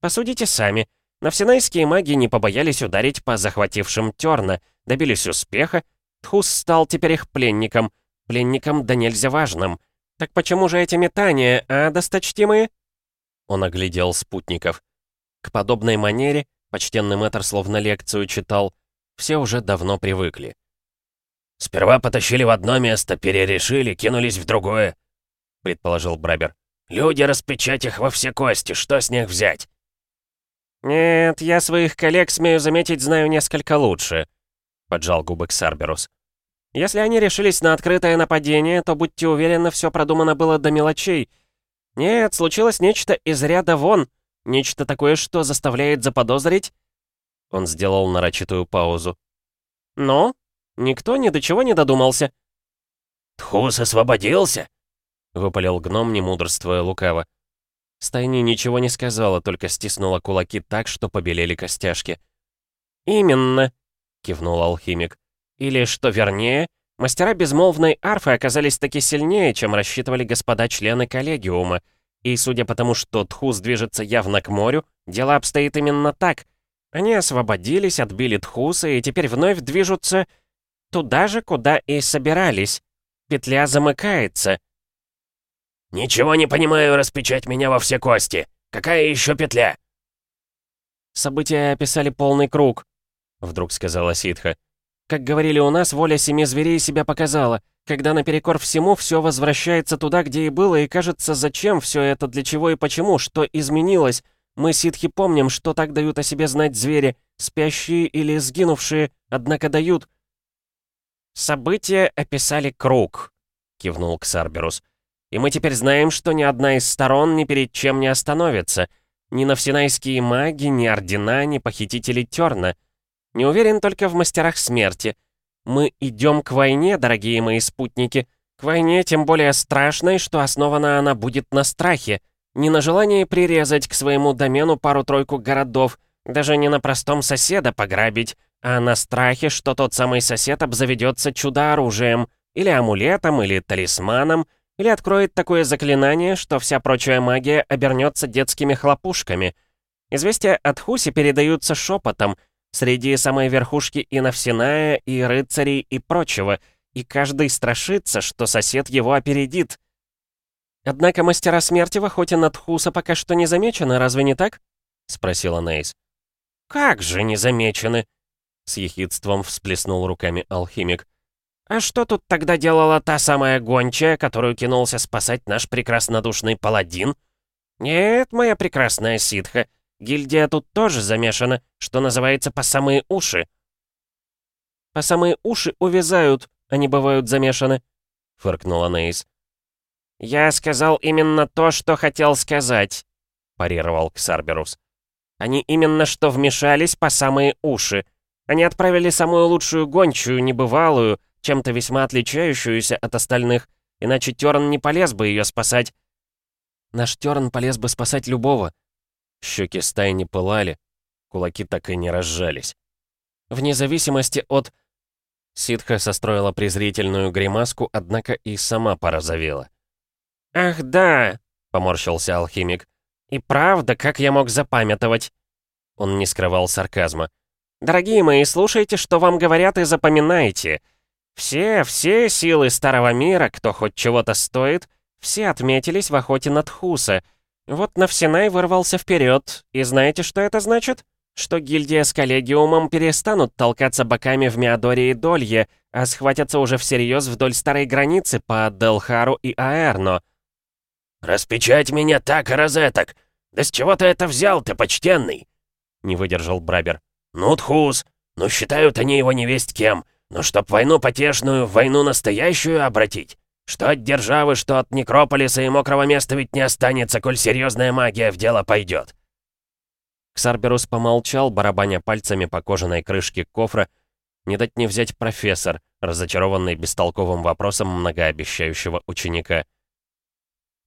Speaker 2: Посудите сами. Навсенайские маги не побоялись ударить по захватившим Терна, добились успеха. Тхус стал теперь их пленником. Пленником да нельзя важным. Так почему же эти метания, а, досточтимые?
Speaker 1: Он оглядел спутников. К подобной манере, почтенный мэтр словно лекцию читал, все уже давно привыкли.
Speaker 2: «Сперва потащили в одно место, перерешили, кинулись в другое», — предположил Брабер. «Люди распечать их во все кости, что с них взять?» «Нет, я своих коллег, смею заметить, знаю несколько лучше», — поджал губы Ксарберус. «Если они решились на открытое нападение, то будьте уверены, все продумано было до мелочей. Нет, случилось нечто из ряда вон, нечто такое, что заставляет заподозрить,
Speaker 1: он сделал нарочитую паузу.
Speaker 2: «Но? Никто ни до чего не додумался».
Speaker 3: «Тхус освободился?»
Speaker 1: — выпалил гном, не мудрствуя лукаво. Стайни ничего не сказала, только стиснула кулаки так, что побелели костяшки.
Speaker 2: «Именно», — кивнул алхимик. «Или, что вернее, мастера безмолвной арфы оказались таки сильнее, чем рассчитывали господа члены коллегиума. И судя по тому, что Тхус движется явно к морю, дело обстоит именно так. Они освободились, отбили Тхуса и теперь вновь движутся туда же, куда и собирались. Петля замыкается.
Speaker 3: «Ничего не понимаю распечать меня во все кости. Какая еще петля?»
Speaker 2: «События описали полный круг», — вдруг сказала ситха. «Как говорили у нас, воля семи зверей себя показала. Когда наперекор всему все возвращается туда, где и было, и кажется, зачем все это, для чего и почему, что изменилось. Мы, ситхи, помним, что так дают о себе знать звери, спящие или сгинувшие, однако дают». «События описали круг», — кивнул Ксарберус. «И мы теперь знаем, что ни одна из сторон ни перед чем не остановится. Ни навсенайские маги, ни ордена, ни похитители Терна. Не уверен только в мастерах смерти. Мы идем к войне, дорогие мои спутники. К войне тем более страшной, что основана она будет на страхе. Не на желании прирезать к своему домену пару-тройку городов, даже не на простом соседа пограбить, а на страхе, что тот самый сосед обзаведется чудо-оружием, или амулетом, или талисманом, или откроет такое заклинание, что вся прочая магия обернется детскими хлопушками. Известия от Хуси передаются шепотом, среди самой верхушки и Навсиная, и рыцарей, и прочего, и каждый страшится, что сосед его опередит. «Однако мастера смерти в охоте на Тхуса пока что не замечены, разве не так?» — спросила Нейс. «Как же не замечены?» — с ехидством всплеснул руками алхимик. «А что тут тогда делала та самая гончая, которую кинулся спасать наш прекраснодушный паладин? Нет, моя прекрасная ситха, гильдия тут тоже замешана, что называется, по самые уши». «По самые уши увязают, они бывают замешаны», — фыркнула Нейс. «Я сказал именно то, что хотел сказать», — парировал Ксарберус. «Они именно что вмешались по самые уши. Они отправили самую лучшую гончую, небывалую, чем-то весьма отличающуюся от остальных, иначе Терн не полез бы ее спасать. Наш Терн полез бы спасать любого. Щеки стаи не пылали, кулаки так и не разжались. Вне зависимости от... Ситха состроила презрительную гримаску, однако и сама порозовела. «Ах, да!» — поморщился алхимик. «И правда, как я мог запамятовать?» Он не скрывал сарказма. «Дорогие мои, слушайте, что вам говорят и запоминайте. Все, все силы Старого Мира, кто хоть чего-то стоит, все отметились в охоте на Тхуса. Вот Навсинай вырвался вперед, и знаете, что это значит? Что гильдия с коллегиумом перестанут толкаться боками в Миадоре и Долье, а схватятся уже всерьез вдоль старой границы по Делхару и Аэрно.
Speaker 3: «Распечать меня так розеток! Да с чего ты это взял, ты почтенный?» Не выдержал Брабер. «Ну, Тхус, ну считают они его невесть кем. Но чтоб войну потешную войну настоящую обратить? Что от державы, что от некрополиса и мокрого места ведь не останется, коль серьезная магия в дело пойдет.
Speaker 1: Ксарберус помолчал, барабаня пальцами по кожаной крышке кофра. Не дать не взять профессор, разочарованный бестолковым вопросом многообещающего ученика.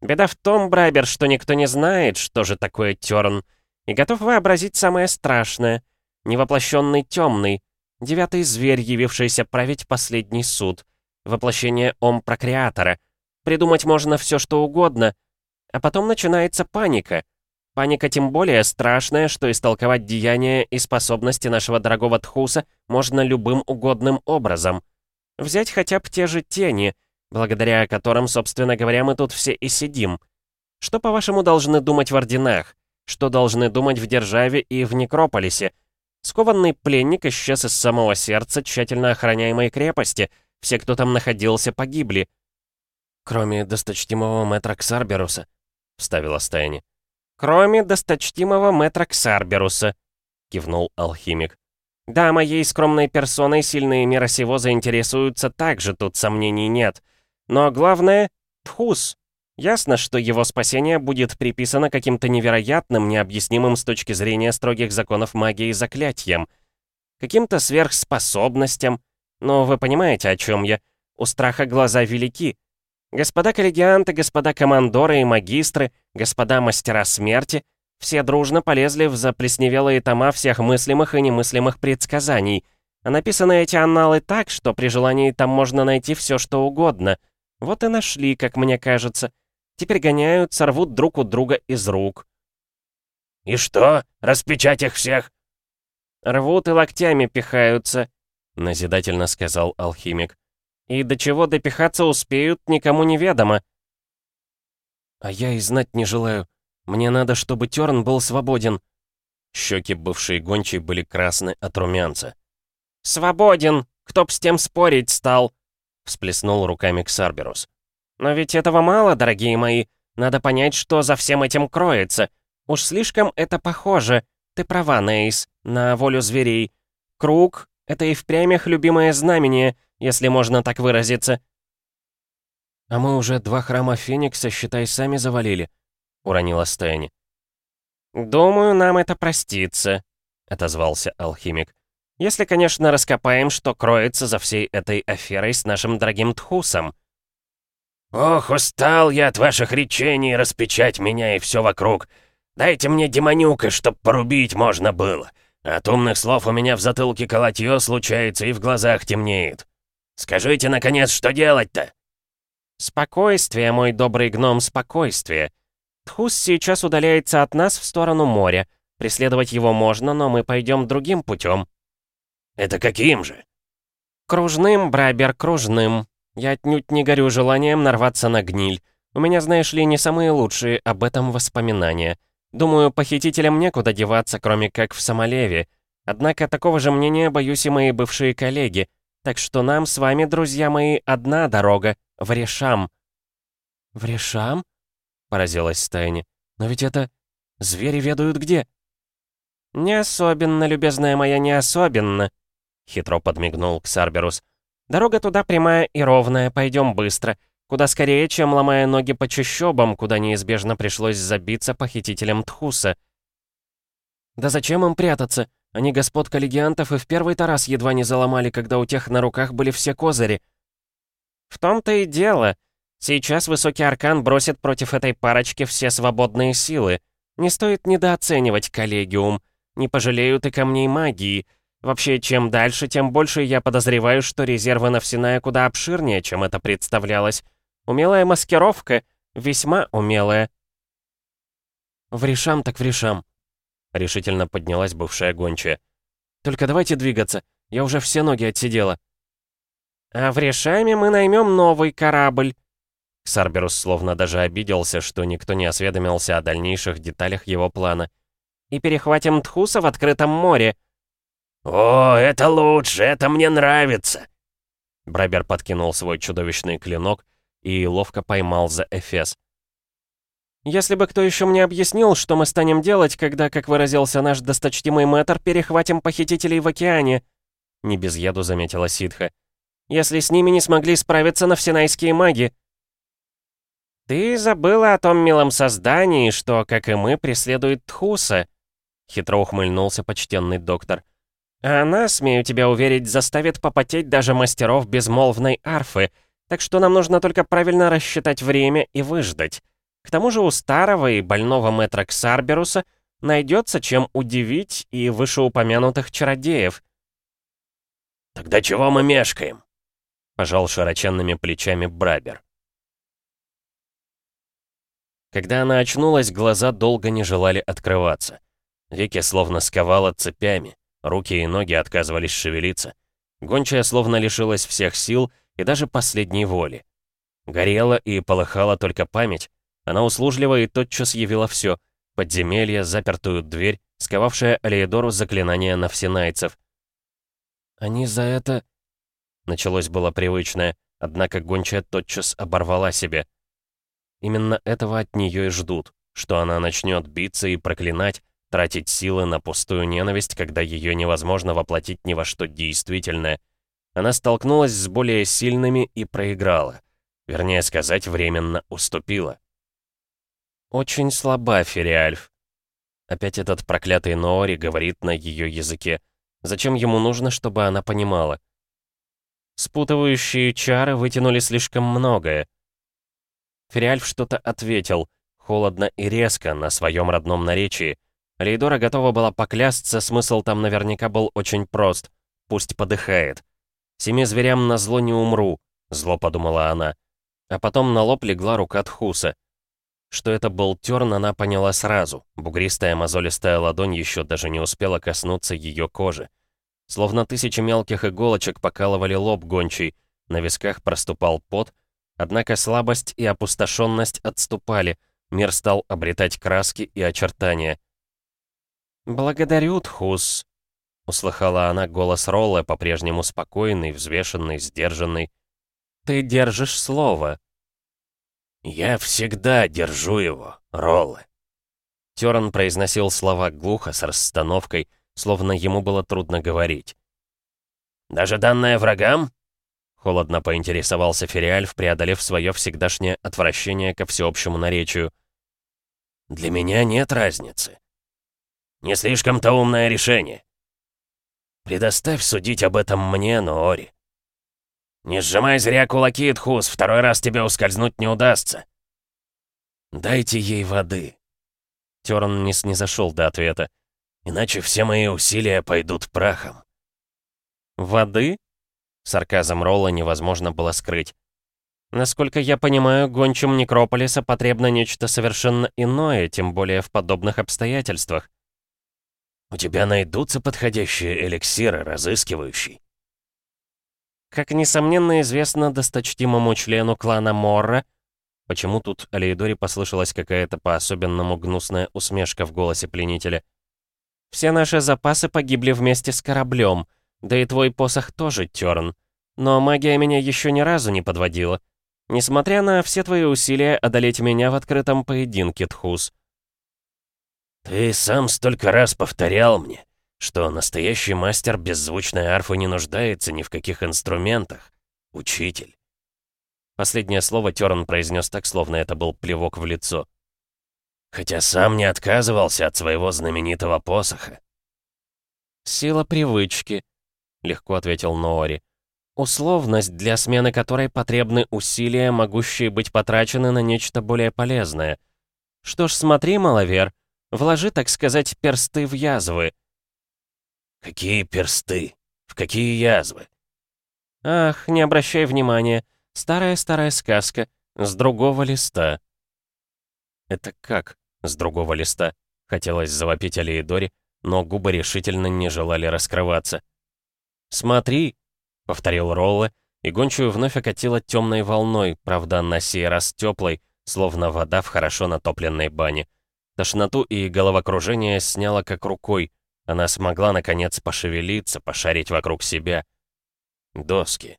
Speaker 2: «Беда в том, Брайбер, что никто не знает, что же такое Тёрн, и готов вообразить самое страшное. Невоплощенный темный, Девятый зверь, явившийся править последний суд. Воплощение Ом-прокреатора. Придумать можно все, что угодно. А потом начинается паника. Паника тем более страшная, что истолковать деяния и способности нашего дорогого Тхуса можно любым угодным образом. Взять хотя бы те же тени, благодаря которым, собственно говоря, мы тут все и сидим. Что, по-вашему, должны думать в Орденах? Что должны думать в Державе и в Некрополисе? Скованный пленник исчез из самого сердца тщательно охраняемой крепости. Все, кто там находился, погибли.
Speaker 1: «Кроме досточтимого мэтра Ксарберуса», — вставила Стайни.
Speaker 2: «Кроме досточтимого мэтра Ксарберуса», — кивнул алхимик. «Да, моей скромной персоной сильные мира сего заинтересуются также, тут сомнений нет. Но главное — Тхус, Ясно, что его спасение будет приписано каким-то невероятным, необъяснимым с точки зрения строгих законов магии заклятиям. Каким-то сверхспособностям. Но вы понимаете, о чем я. У страха глаза велики. Господа коллегианты, господа командоры и магистры, господа мастера смерти — все дружно полезли в заплесневелые тома всех мыслимых и немыслимых предсказаний. А написаны эти анналы так, что при желании там можно найти все, что угодно. Вот и нашли, как мне кажется — Теперь гоняют, сорвут друг у друга из рук.
Speaker 3: «И что? Распечать их всех?»
Speaker 2: «Рвут и локтями пихаются», — назидательно сказал алхимик. «И до чего допихаться успеют, никому неведомо».
Speaker 1: «А я и знать не желаю. Мне надо, чтобы Тёрн был свободен». Щеки бывшей гончей были красны от румянца.
Speaker 2: «Свободен! Кто б с тем спорить стал?» Всплеснул руками Ксарберус. «Но ведь этого мало, дорогие мои. Надо понять, что за всем этим кроется. Уж слишком это похоже. Ты права, Нейс, на волю зверей. Круг — это и впрямь их любимое знамение, если можно так выразиться».
Speaker 1: «А мы уже два храма Феникса, считай, сами завалили», — уронила Стэнни.
Speaker 2: «Думаю, нам это простится», — отозвался алхимик. «Если, конечно, раскопаем, что кроется за всей этой аферой с нашим дорогим Тхусом».
Speaker 3: «Ох, устал я от ваших речений распечать меня и все вокруг. Дайте мне демонюка, чтоб порубить можно было. От умных слов у меня в затылке колотье случается и в глазах темнеет. Скажите, наконец, что делать-то?»
Speaker 2: «Спокойствие, мой добрый гном, спокойствие. Тхус сейчас удаляется от нас в сторону моря. Преследовать его можно, но мы пойдем другим путем.
Speaker 3: «Это каким же?»
Speaker 2: «Кружным, Брабер, кружным. Я отнюдь не горю желанием нарваться на гниль. У меня, знаешь ли, не самые лучшие об этом воспоминания. Думаю, похитителям некуда деваться, кроме как в Самолеве. Однако такого же мнения боюсь и мои бывшие коллеги. Так что нам с вами, друзья мои, одна дорога — в Решам».
Speaker 1: «В Решам?» — поразилась Стайни. «Но ведь это... звери ведают где?»
Speaker 2: «Не особенно, любезная моя, не особенно», — хитро подмигнул Ксарберус. «Дорога туда прямая и ровная, пойдем быстро. Куда скорее, чем ломая ноги по чащобам, куда неизбежно пришлось забиться похитителям Тхуса».
Speaker 1: «Да зачем им прятаться? Они господ коллегиантов и в первый-то раз едва не заломали, когда у тех на руках были все козыри».
Speaker 2: «В том-то и дело. Сейчас Высокий Аркан бросит против этой парочки все свободные силы. Не стоит недооценивать коллегиум. Не пожалеют и камней магии. Вообще, чем дальше, тем больше я подозреваю, что резервы Навсиная куда обширнее, чем это представлялось. Умелая маскировка, весьма умелая.
Speaker 1: «В решам так в решам», — решительно поднялась бывшая гончая. «Только давайте двигаться, я уже все ноги отсидела».
Speaker 2: «А в решаме мы наймем новый корабль»,
Speaker 1: Сарберус словно даже обиделся, что никто не осведомился о дальнейших деталях его плана.
Speaker 2: «И перехватим Тхуса в открытом море».
Speaker 3: «О, это лучше, это мне нравится!»
Speaker 1: Брабер подкинул свой чудовищный клинок и ловко поймал за Эфес.
Speaker 2: «Если бы кто еще мне объяснил, что мы станем делать, когда, как выразился наш досточтимый мэтр, перехватим похитителей в океане», не без яду заметила Ситха. «Если с ними не смогли справиться навсенайские маги». «Ты забыла о том милом создании, что, как и мы, преследует Тхуса», — хитро ухмыльнулся почтенный доктор. «А она, смею тебя уверить, заставит попотеть даже мастеров безмолвной арфы, так что нам нужно только правильно рассчитать время и выждать. К тому же у старого и больного мэтра Ксарберуса найдется чем удивить и вышеупомянутых чародеев».
Speaker 3: «Тогда чего мы мешкаем?»
Speaker 1: — пожал широченными плечами Брабер. Когда она очнулась, глаза долго не желали открываться. Веки словно сковало цепями, руки и ноги отказывались шевелиться. Гончая словно лишилась всех сил и даже последней воли. Горела и полыхала только память. Она услужливо и тотчас явила все. Подземелье, запертую дверь, сковавшая Алеидору заклинание навсенайцев. «Они за это...» Началось было привычное, однако гончая тотчас оборвала себя. Именно этого от нее и ждут, что она начнет биться и проклинать, тратить силы на пустую ненависть, когда ее невозможно воплотить ни во что действительное. Она столкнулась с более сильными и проиграла. Вернее сказать, временно уступила. Очень слаба Фериальф. Опять этот проклятый Ноори говорит на ее языке. Зачем ему нужно, чтобы она понимала? Спутывающие чары вытянули слишком многое. Фериальф что-то ответил, холодно и резко, на своем родном наречии. Лейдора готова была поклясться, смысл там наверняка был очень прост. Пусть подыхает. Семи зверям на зло не умру, зло подумала она. А потом на лоб легла рука Тхуса. Что это был терн, она поняла сразу. Бугристая мозолистая ладонь еще даже не успела коснуться ее кожи. Словно тысячи мелких иголочек покалывали лоб гончий, на висках проступал пот, Однако слабость и опустошенность отступали, мир стал обретать краски и очертания.
Speaker 2: «Благодарю, Тхус», — услыхала она голос Ролла, по-прежнему спокойный, взвешенный, сдержанный. «Ты держишь слово».
Speaker 3: «Я всегда держу его, Роллы».
Speaker 1: Терн произносил слова глухо, с расстановкой, словно ему было трудно говорить.
Speaker 3: «Даже данное врагам?»
Speaker 1: Холодно поинтересовался Фериальф, преодолев свое всегдашнее отвращение ко всеобщему наречию.
Speaker 3: «Для меня нет разницы. Не слишком-то умное решение. Предоставь судить об этом мне, Ноори. Не сжимай зря кулаки, Тхус, второй раз тебе ускользнуть не удастся. Дайте ей воды.
Speaker 1: Терн не снизошел до ответа.
Speaker 3: Иначе все мои усилия пойдут прахом.
Speaker 1: «Воды?» Сарказм Ролла невозможно было скрыть. «Насколько я понимаю, гончим Некрополиса потребно нечто совершенно иное, тем более в подобных обстоятельствах.
Speaker 3: У тебя найдутся подходящие эликсиры, разыскивающий.
Speaker 1: Как несомненно известно досточтимому члену клана Морра, почему тут Алейдори послышалась какая-то по-особенному гнусная усмешка в голосе пленителя. Все наши запасы погибли вместе с кораблем, да и твой посох тоже терн. Но магия меня еще ни разу не подводила. Несмотря на все твои усилия одолеть меня в открытом поединке, Тхус.
Speaker 3: «Ты сам столько раз повторял мне, что настоящий мастер беззвучной арфы не нуждается ни в каких инструментах. Учитель».
Speaker 1: Последнее слово Терн произнес так, словно это был плевок в лицо.
Speaker 3: «Хотя сам не отказывался от своего знаменитого посоха».
Speaker 1: «Сила привычки», — легко ответил Ноори. «Условность, для смены которой потребны усилия, могущие быть потрачены на нечто более полезное. Что ж, смотри, маловер, — Вложи, так сказать, персты в язвы».
Speaker 3: «Какие персты? В какие язвы?»
Speaker 1: «Ах, не обращай внимания. Старая-старая сказка. С другого листа». «Это как? С другого листа?» Хотелось завопить Алиедоре, но губы решительно не желали раскрываться. «Смотри!» — повторил Роллы, и гончую вновь окатила темной волной, правда, на сей раз теплой, словно вода в хорошо натопленной бане. Тошноту и головокружение сняло как рукой. Она смогла, наконец, пошевелиться, пошарить вокруг себя. Доски.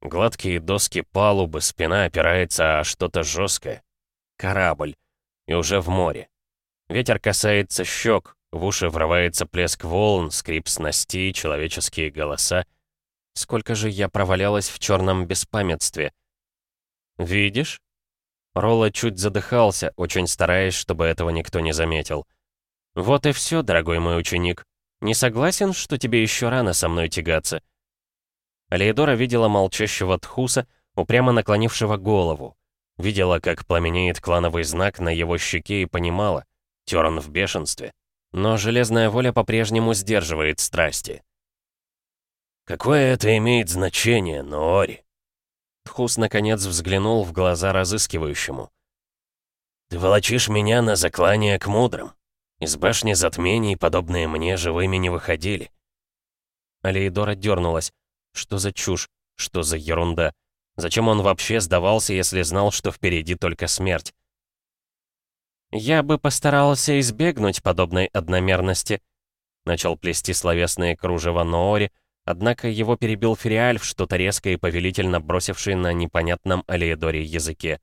Speaker 1: Гладкие доски палубы, спина опирается о что-то жесткое. Корабль. И уже в море. Ветер касается щек, в уши врывается плеск волн, скрип снастей, человеческие голоса. Сколько же я провалялась в черном беспамятстве. «Видишь?» Ролла чуть задыхался, очень стараясь, чтобы этого никто не заметил. «Вот и все, дорогой мой ученик. Не согласен, что тебе еще рано со мной тягаться?» Алеидора видела молчащего Тхуса, упрямо наклонившего голову. Видела, как пламенеет клановый знак на его щеке и понимала. Терн в бешенстве. Но железная воля по-прежнему сдерживает страсти.
Speaker 3: «Какое это имеет значение, Ноори?»
Speaker 1: Тхус наконец взглянул в глаза разыскивающему.
Speaker 3: «Ты волочишь меня на заклание к мудрым. Из башни затмений, подобные мне, живыми не выходили».
Speaker 1: Алеидора дернулась. Что за чушь? Что за ерунда? Зачем он вообще сдавался, если знал, что впереди только смерть? «Я бы постарался избегнуть подобной одномерности», — начал плести словесные кружева Ноори, Однако его перебил Фериальф, что-то резко и повелительно бросивший на непонятном Алиэдоре языке.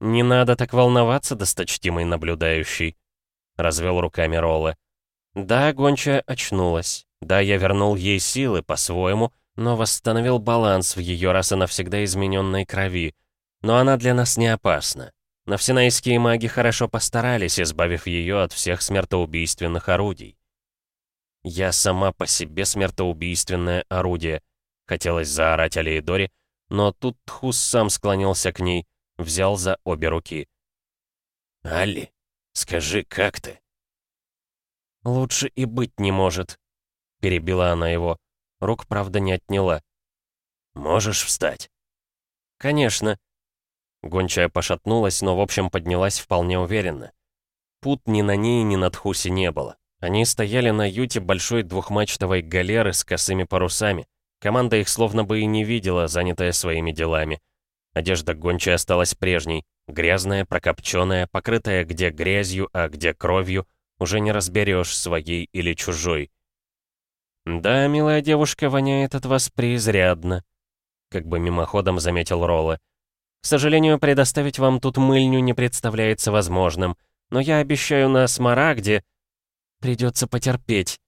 Speaker 1: «Не надо так волноваться, досточтимый наблюдающий», — развел руками Роллы. «Да, гончая очнулась. Да, я вернул ей силы по-своему, но восстановил баланс в ее раз и навсегда измененной крови. Но она для нас не опасна. Навсенайские маги хорошо постарались, избавив ее от всех смертоубийственных орудий. Я сама по себе смертоубийственное орудие. Хотелось заорать Алеидоре, но тут Тхус сам склонился к ней, взял за обе руки.
Speaker 3: «Алли, скажи, как ты?»
Speaker 1: «Лучше и быть не может», — перебила она его. Рук, правда, не отняла.
Speaker 3: «Можешь встать?»
Speaker 1: «Конечно». Гончая пошатнулась, но в общем поднялась вполне уверенно. Пут ни на ней, ни на Тхусе не было. Они стояли на юте большой двухмачтовой галеры с косыми парусами. Команда их словно бы и не видела, занятая своими делами. Одежда гончая осталась прежней, грязная, прокопченная, покрытая где грязью, а где кровью, Уже не разберешь, своей или чужой. «Да, милая девушка, воняет от вас преизрядно», — как бы мимоходом заметил Роллы. «К сожалению, предоставить вам тут мыльню не представляется возможным, но я обещаю на Смарагде...» «Придется потерпеть».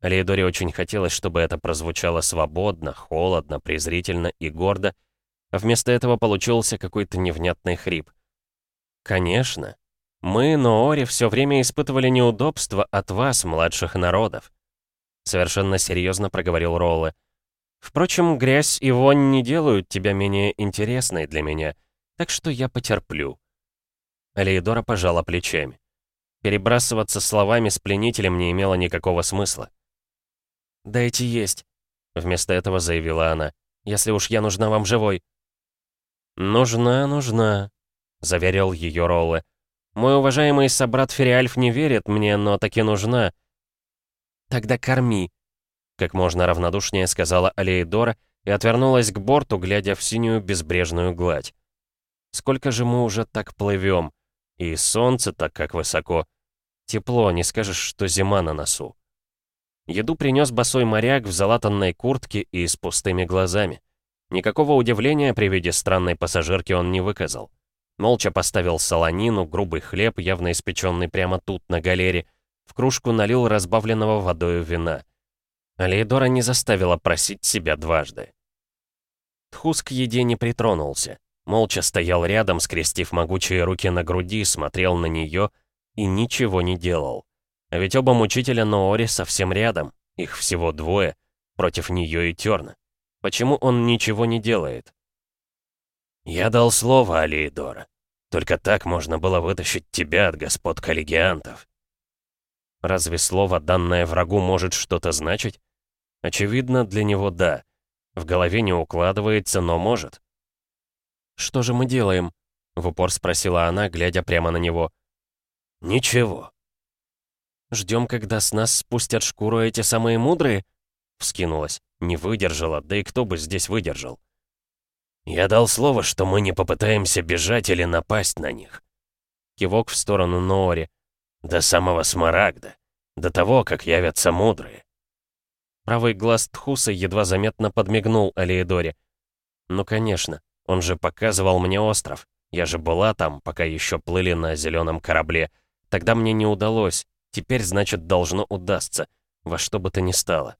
Speaker 1: Алейдоре очень хотелось, чтобы это прозвучало свободно, холодно, презрительно и гордо, а вместо этого получился какой-то невнятный хрип. «Конечно. Мы, Ноори, все время испытывали неудобства от вас, младших народов», совершенно серьезно проговорил Роллы. «Впрочем, грязь и вонь не делают тебя менее интересной для меня, так что я потерплю». Алеидора пожала плечами. Перебрасываться словами с пленителем не имело никакого смысла. «Дайте есть», — вместо этого заявила она. «Если уж я нужна вам живой». «Нужна, нужна», — заверил ее Роллы. «Мой уважаемый собрат Фериальф не верит мне, но таки нужна». «Тогда корми», — как можно равнодушнее сказала Алеидора и отвернулась к борту, глядя в синюю безбрежную гладь. «Сколько же мы уже так плывем? И солнце так как высоко. Тепло, не скажешь, что зима на носу». Еду принес босой моряк в залатанной куртке и с пустыми глазами. Никакого удивления при виде странной пассажирки он не выказал. Молча поставил солонину, грубый хлеб, явно испеченный прямо тут, на галере, в кружку налил разбавленного водою вина. Алейдора не заставила просить себя дважды. Тхус к еде не притронулся. Молча стоял рядом, скрестив могучие руки на груди, смотрел на нее и ничего не делал. А ведь оба мучителя Ноори совсем рядом, их всего двое, против нее и Терна. Почему он ничего не делает? «Я дал слово, Алиедора. Только так можно было вытащить тебя от господ коллегиантов». Разве слово, данное врагу, может что-то значить? Очевидно, для него да. В голове не укладывается, но может. «Что же мы делаем?» — в упор спросила она, глядя прямо на него. «Ничего», Ждем, когда с нас спустят шкуру эти самые мудрые?» Вскинулась. Не выдержала, да и кто бы здесь выдержал. «Я дал слово, что мы не попытаемся бежать или напасть на них». Кивок в сторону Ноори. «До самого Смарагда. До того, как явятся мудрые». Правый глаз Тхуса едва заметно подмигнул Алиэдоре. «Ну, конечно, он же показывал мне остров. Я же была там, пока еще плыли на зеленом корабле. Тогда мне не удалось, Теперь, значит, должно удастся. Во что бы то ни стало.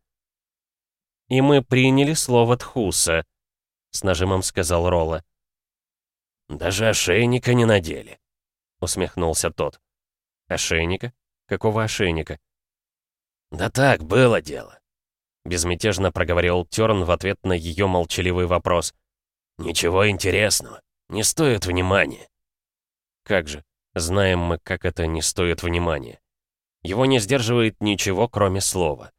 Speaker 1: «И мы приняли слово Тхуса», — с нажимом сказал Ролла. «Даже ошейника не надели», — усмехнулся тот. «Ошейника? Какого ошейника?» «Да так, было дело», — безмятежно проговорил Терн в ответ на ее молчаливый вопрос. «Ничего интересного. Не стоит внимания». «Как же, знаем мы, как это не стоит внимания». Его не сдерживает ничего, кроме слова.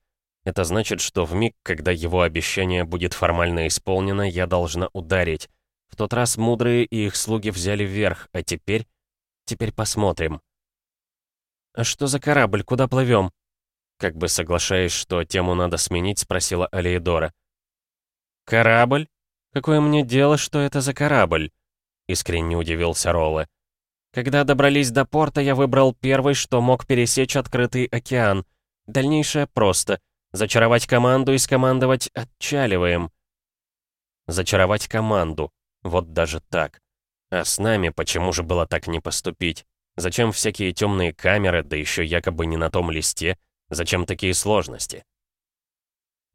Speaker 1: Это значит, что в миг, когда его обещание будет формально исполнено, я должна ударить. В тот раз мудрые и их слуги взяли вверх, а теперь... Теперь посмотрим. «А что за корабль? Куда плывем?» Как бы соглашаясь, что тему надо сменить, спросила Алиедора. «Корабль? Какое мне дело, что это за корабль?» Искренне удивился Ролле. Когда добрались до порта, я выбрал первый, что мог пересечь открытый океан. Дальнейшее просто. Зачаровать команду и скомандовать «отчаливаем». Зачаровать команду. Вот даже так. А с нами почему же было так не поступить? Зачем всякие темные камеры, да еще якобы не на том листе? Зачем такие сложности?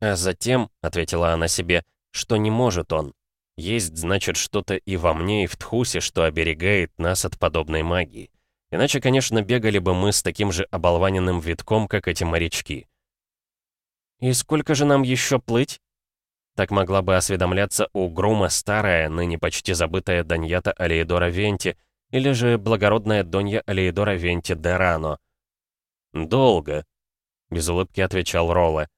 Speaker 1: А затем, — ответила она себе, — что не может он, есть, значит, что-то и во мне, и в Тхусе, что оберегает нас от подобной магии. Иначе, конечно, бегали бы мы с таким же оболваненным витком, как эти морячки. «И сколько же нам еще плыть?» Так могла бы осведомляться у Грума старая, ныне почти забытая Даньята Алеидора Венти, или же благородная Донья Алеидора Венти Дерано. «Долго», — без улыбки отвечал Ролле.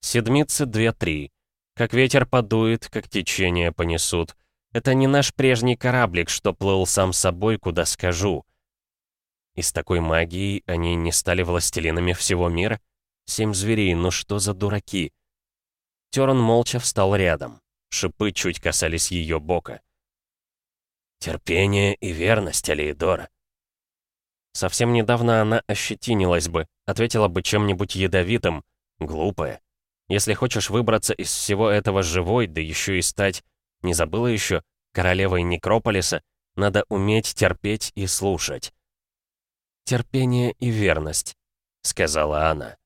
Speaker 1: «Седмицы две-три. Как ветер подует, как течение понесут. Это не наш прежний кораблик, что плыл сам собой, куда скажу. И с такой магией они не стали властелинами всего мира? Семь зверей, ну что за дураки? Терн молча встал рядом. Шипы чуть касались ее бока. «Терпение и верность, Алиедора». Совсем недавно она ощетинилась бы, ответила бы чем-нибудь ядовитым. Глупая. Если хочешь выбраться из всего этого живой, да еще и стать, не забыла еще, королевой Некрополиса, надо уметь терпеть и слушать. «Терпение и верность», — сказала она.